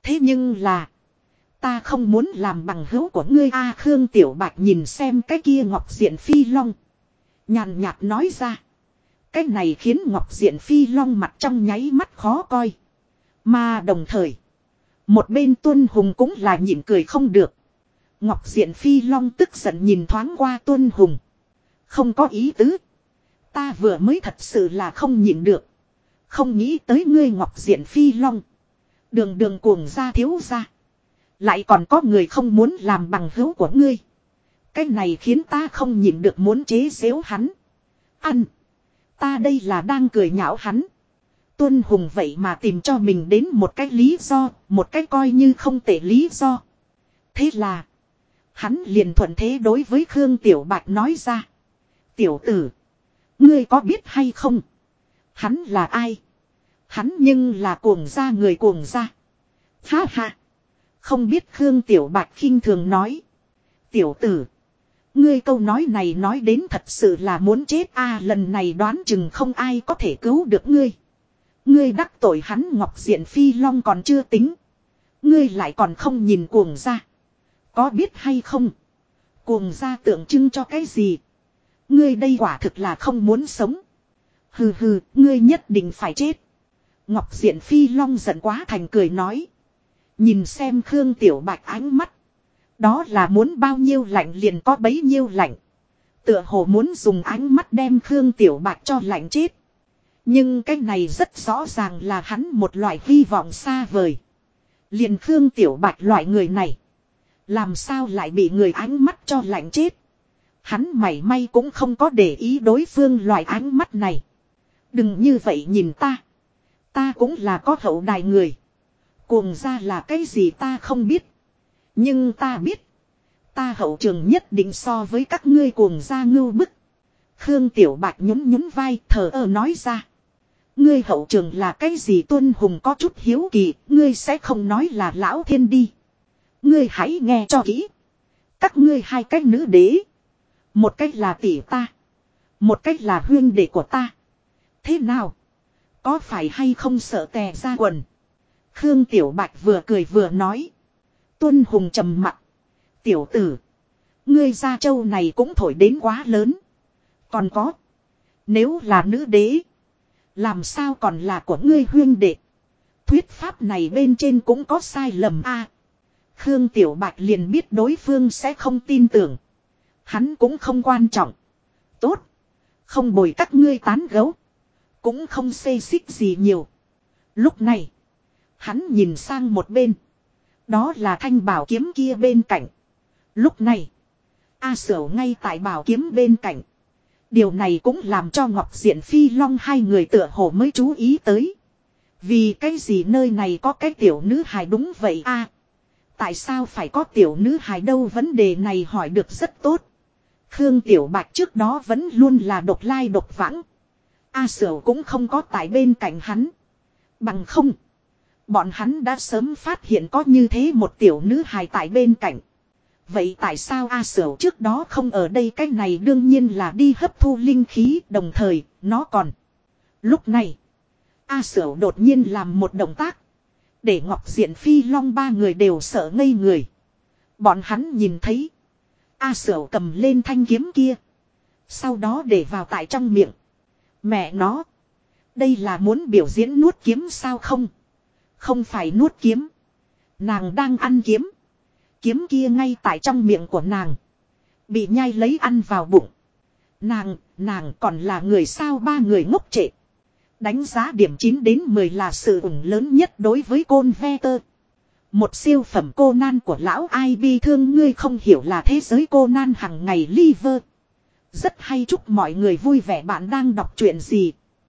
Thế nhưng là. Ta không muốn làm bằng hữu của ngươi A Khương Tiểu Bạch nhìn xem cái kia Ngọc Diện Phi Long. Nhàn nhạt nói ra. Cái này khiến Ngọc Diện Phi Long mặt trong nháy mắt khó coi. Mà đồng thời. Một bên tuân hùng cũng là nhịn cười không được. Ngọc Diện Phi Long tức giận nhìn thoáng qua tuân hùng. Không có ý tứ. Ta vừa mới thật sự là không nhịn được. Không nghĩ tới ngươi Ngọc Diện Phi Long. Đường đường cuồng ra thiếu ra. Lại còn có người không muốn làm bằng hữu của ngươi. Cái này khiến ta không nhịn được muốn chế xếu hắn. Ăn. Ta đây là đang cười nhạo hắn. Tuân Hùng vậy mà tìm cho mình đến một cái lý do, một cái coi như không tệ lý do. Thế là, hắn liền thuận thế đối với Khương Tiểu Bạch nói ra. Tiểu tử, ngươi có biết hay không? Hắn là ai? Hắn nhưng là cuồng gia người cuồng gia. Ha ha. Không biết Khương Tiểu Bạch khinh thường nói. Tiểu tử. Ngươi câu nói này nói đến thật sự là muốn chết a lần này đoán chừng không ai có thể cứu được ngươi. Ngươi đắc tội hắn ngọc diện phi long còn chưa tính. Ngươi lại còn không nhìn cuồng ra. Có biết hay không? Cuồng ra tượng trưng cho cái gì? Ngươi đây quả thực là không muốn sống. Hừ hừ, ngươi nhất định phải chết. Ngọc diện phi long giận quá thành cười nói. Nhìn xem Khương Tiểu Bạch ánh mắt. Đó là muốn bao nhiêu lạnh liền có bấy nhiêu lạnh. Tựa hồ muốn dùng ánh mắt đem Khương Tiểu Bạch cho lạnh chết. Nhưng cái này rất rõ ràng là hắn một loại hy vọng xa vời. Liền Khương Tiểu Bạch loại người này. Làm sao lại bị người ánh mắt cho lạnh chết. Hắn mảy may cũng không có để ý đối phương loại ánh mắt này. Đừng như vậy nhìn ta. Ta cũng là có hậu đài người. Cuồng ra là cái gì ta không biết. Nhưng ta biết. Ta hậu trường nhất định so với các ngươi cuồng ra ngưu bức. Khương Tiểu Bạch nhún nhún vai thở ơ nói ra. Ngươi hậu trường là cái gì tuân hùng có chút hiếu kỳ, ngươi sẽ không nói là lão thiên đi. Ngươi hãy nghe cho kỹ. Các ngươi hai cách nữ đế. Một cách là tỷ ta. Một cách là huyên đệ của ta. Thế nào? Có phải hay không sợ tè ra quần? Khương Tiểu Bạch vừa cười vừa nói. Tuân Hùng trầm mặt. Tiểu tử. Ngươi ra châu này cũng thổi đến quá lớn. Còn có. Nếu là nữ đế. Làm sao còn là của ngươi huyên đệ. Thuyết pháp này bên trên cũng có sai lầm a. Khương Tiểu Bạch liền biết đối phương sẽ không tin tưởng. Hắn cũng không quan trọng. Tốt. Không bồi các ngươi tán gấu. Cũng không xê xích gì nhiều. Lúc này. Hắn nhìn sang một bên. Đó là thanh bảo kiếm kia bên cạnh. Lúc này. A sở ngay tại bảo kiếm bên cạnh. Điều này cũng làm cho Ngọc Diện Phi Long hai người tựa hồ mới chú ý tới. Vì cái gì nơi này có cái tiểu nữ hài đúng vậy a Tại sao phải có tiểu nữ hài đâu vấn đề này hỏi được rất tốt. Khương Tiểu Bạch trước đó vẫn luôn là độc lai độc vãng. A Sở cũng không có tại bên cạnh hắn. Bằng không. Bọn hắn đã sớm phát hiện có như thế một tiểu nữ hài tại bên cạnh. Vậy tại sao A Sở trước đó không ở đây cái này đương nhiên là đi hấp thu linh khí, đồng thời, nó còn. Lúc này. A Sở đột nhiên làm một động tác. Để Ngọc Diện Phi Long ba người đều sợ ngây người. Bọn hắn nhìn thấy. A Sở cầm lên thanh kiếm kia. Sau đó để vào tại trong miệng. Mẹ nó. Đây là muốn biểu diễn nuốt kiếm sao không? Không phải nuốt kiếm. Nàng đang ăn kiếm. Kiếm kia ngay tại trong miệng của nàng. Bị nhai lấy ăn vào bụng. Nàng, nàng còn là người sao ba người ngốc trệ. Đánh giá điểm 9 đến 10 là sự ủng lớn nhất đối với côn ve tơ. Một siêu phẩm cô nan của lão ai bi thương ngươi không hiểu là thế giới cô nan hằng ngày liver. Rất hay chúc mọi người vui vẻ bạn đang đọc chuyện gì.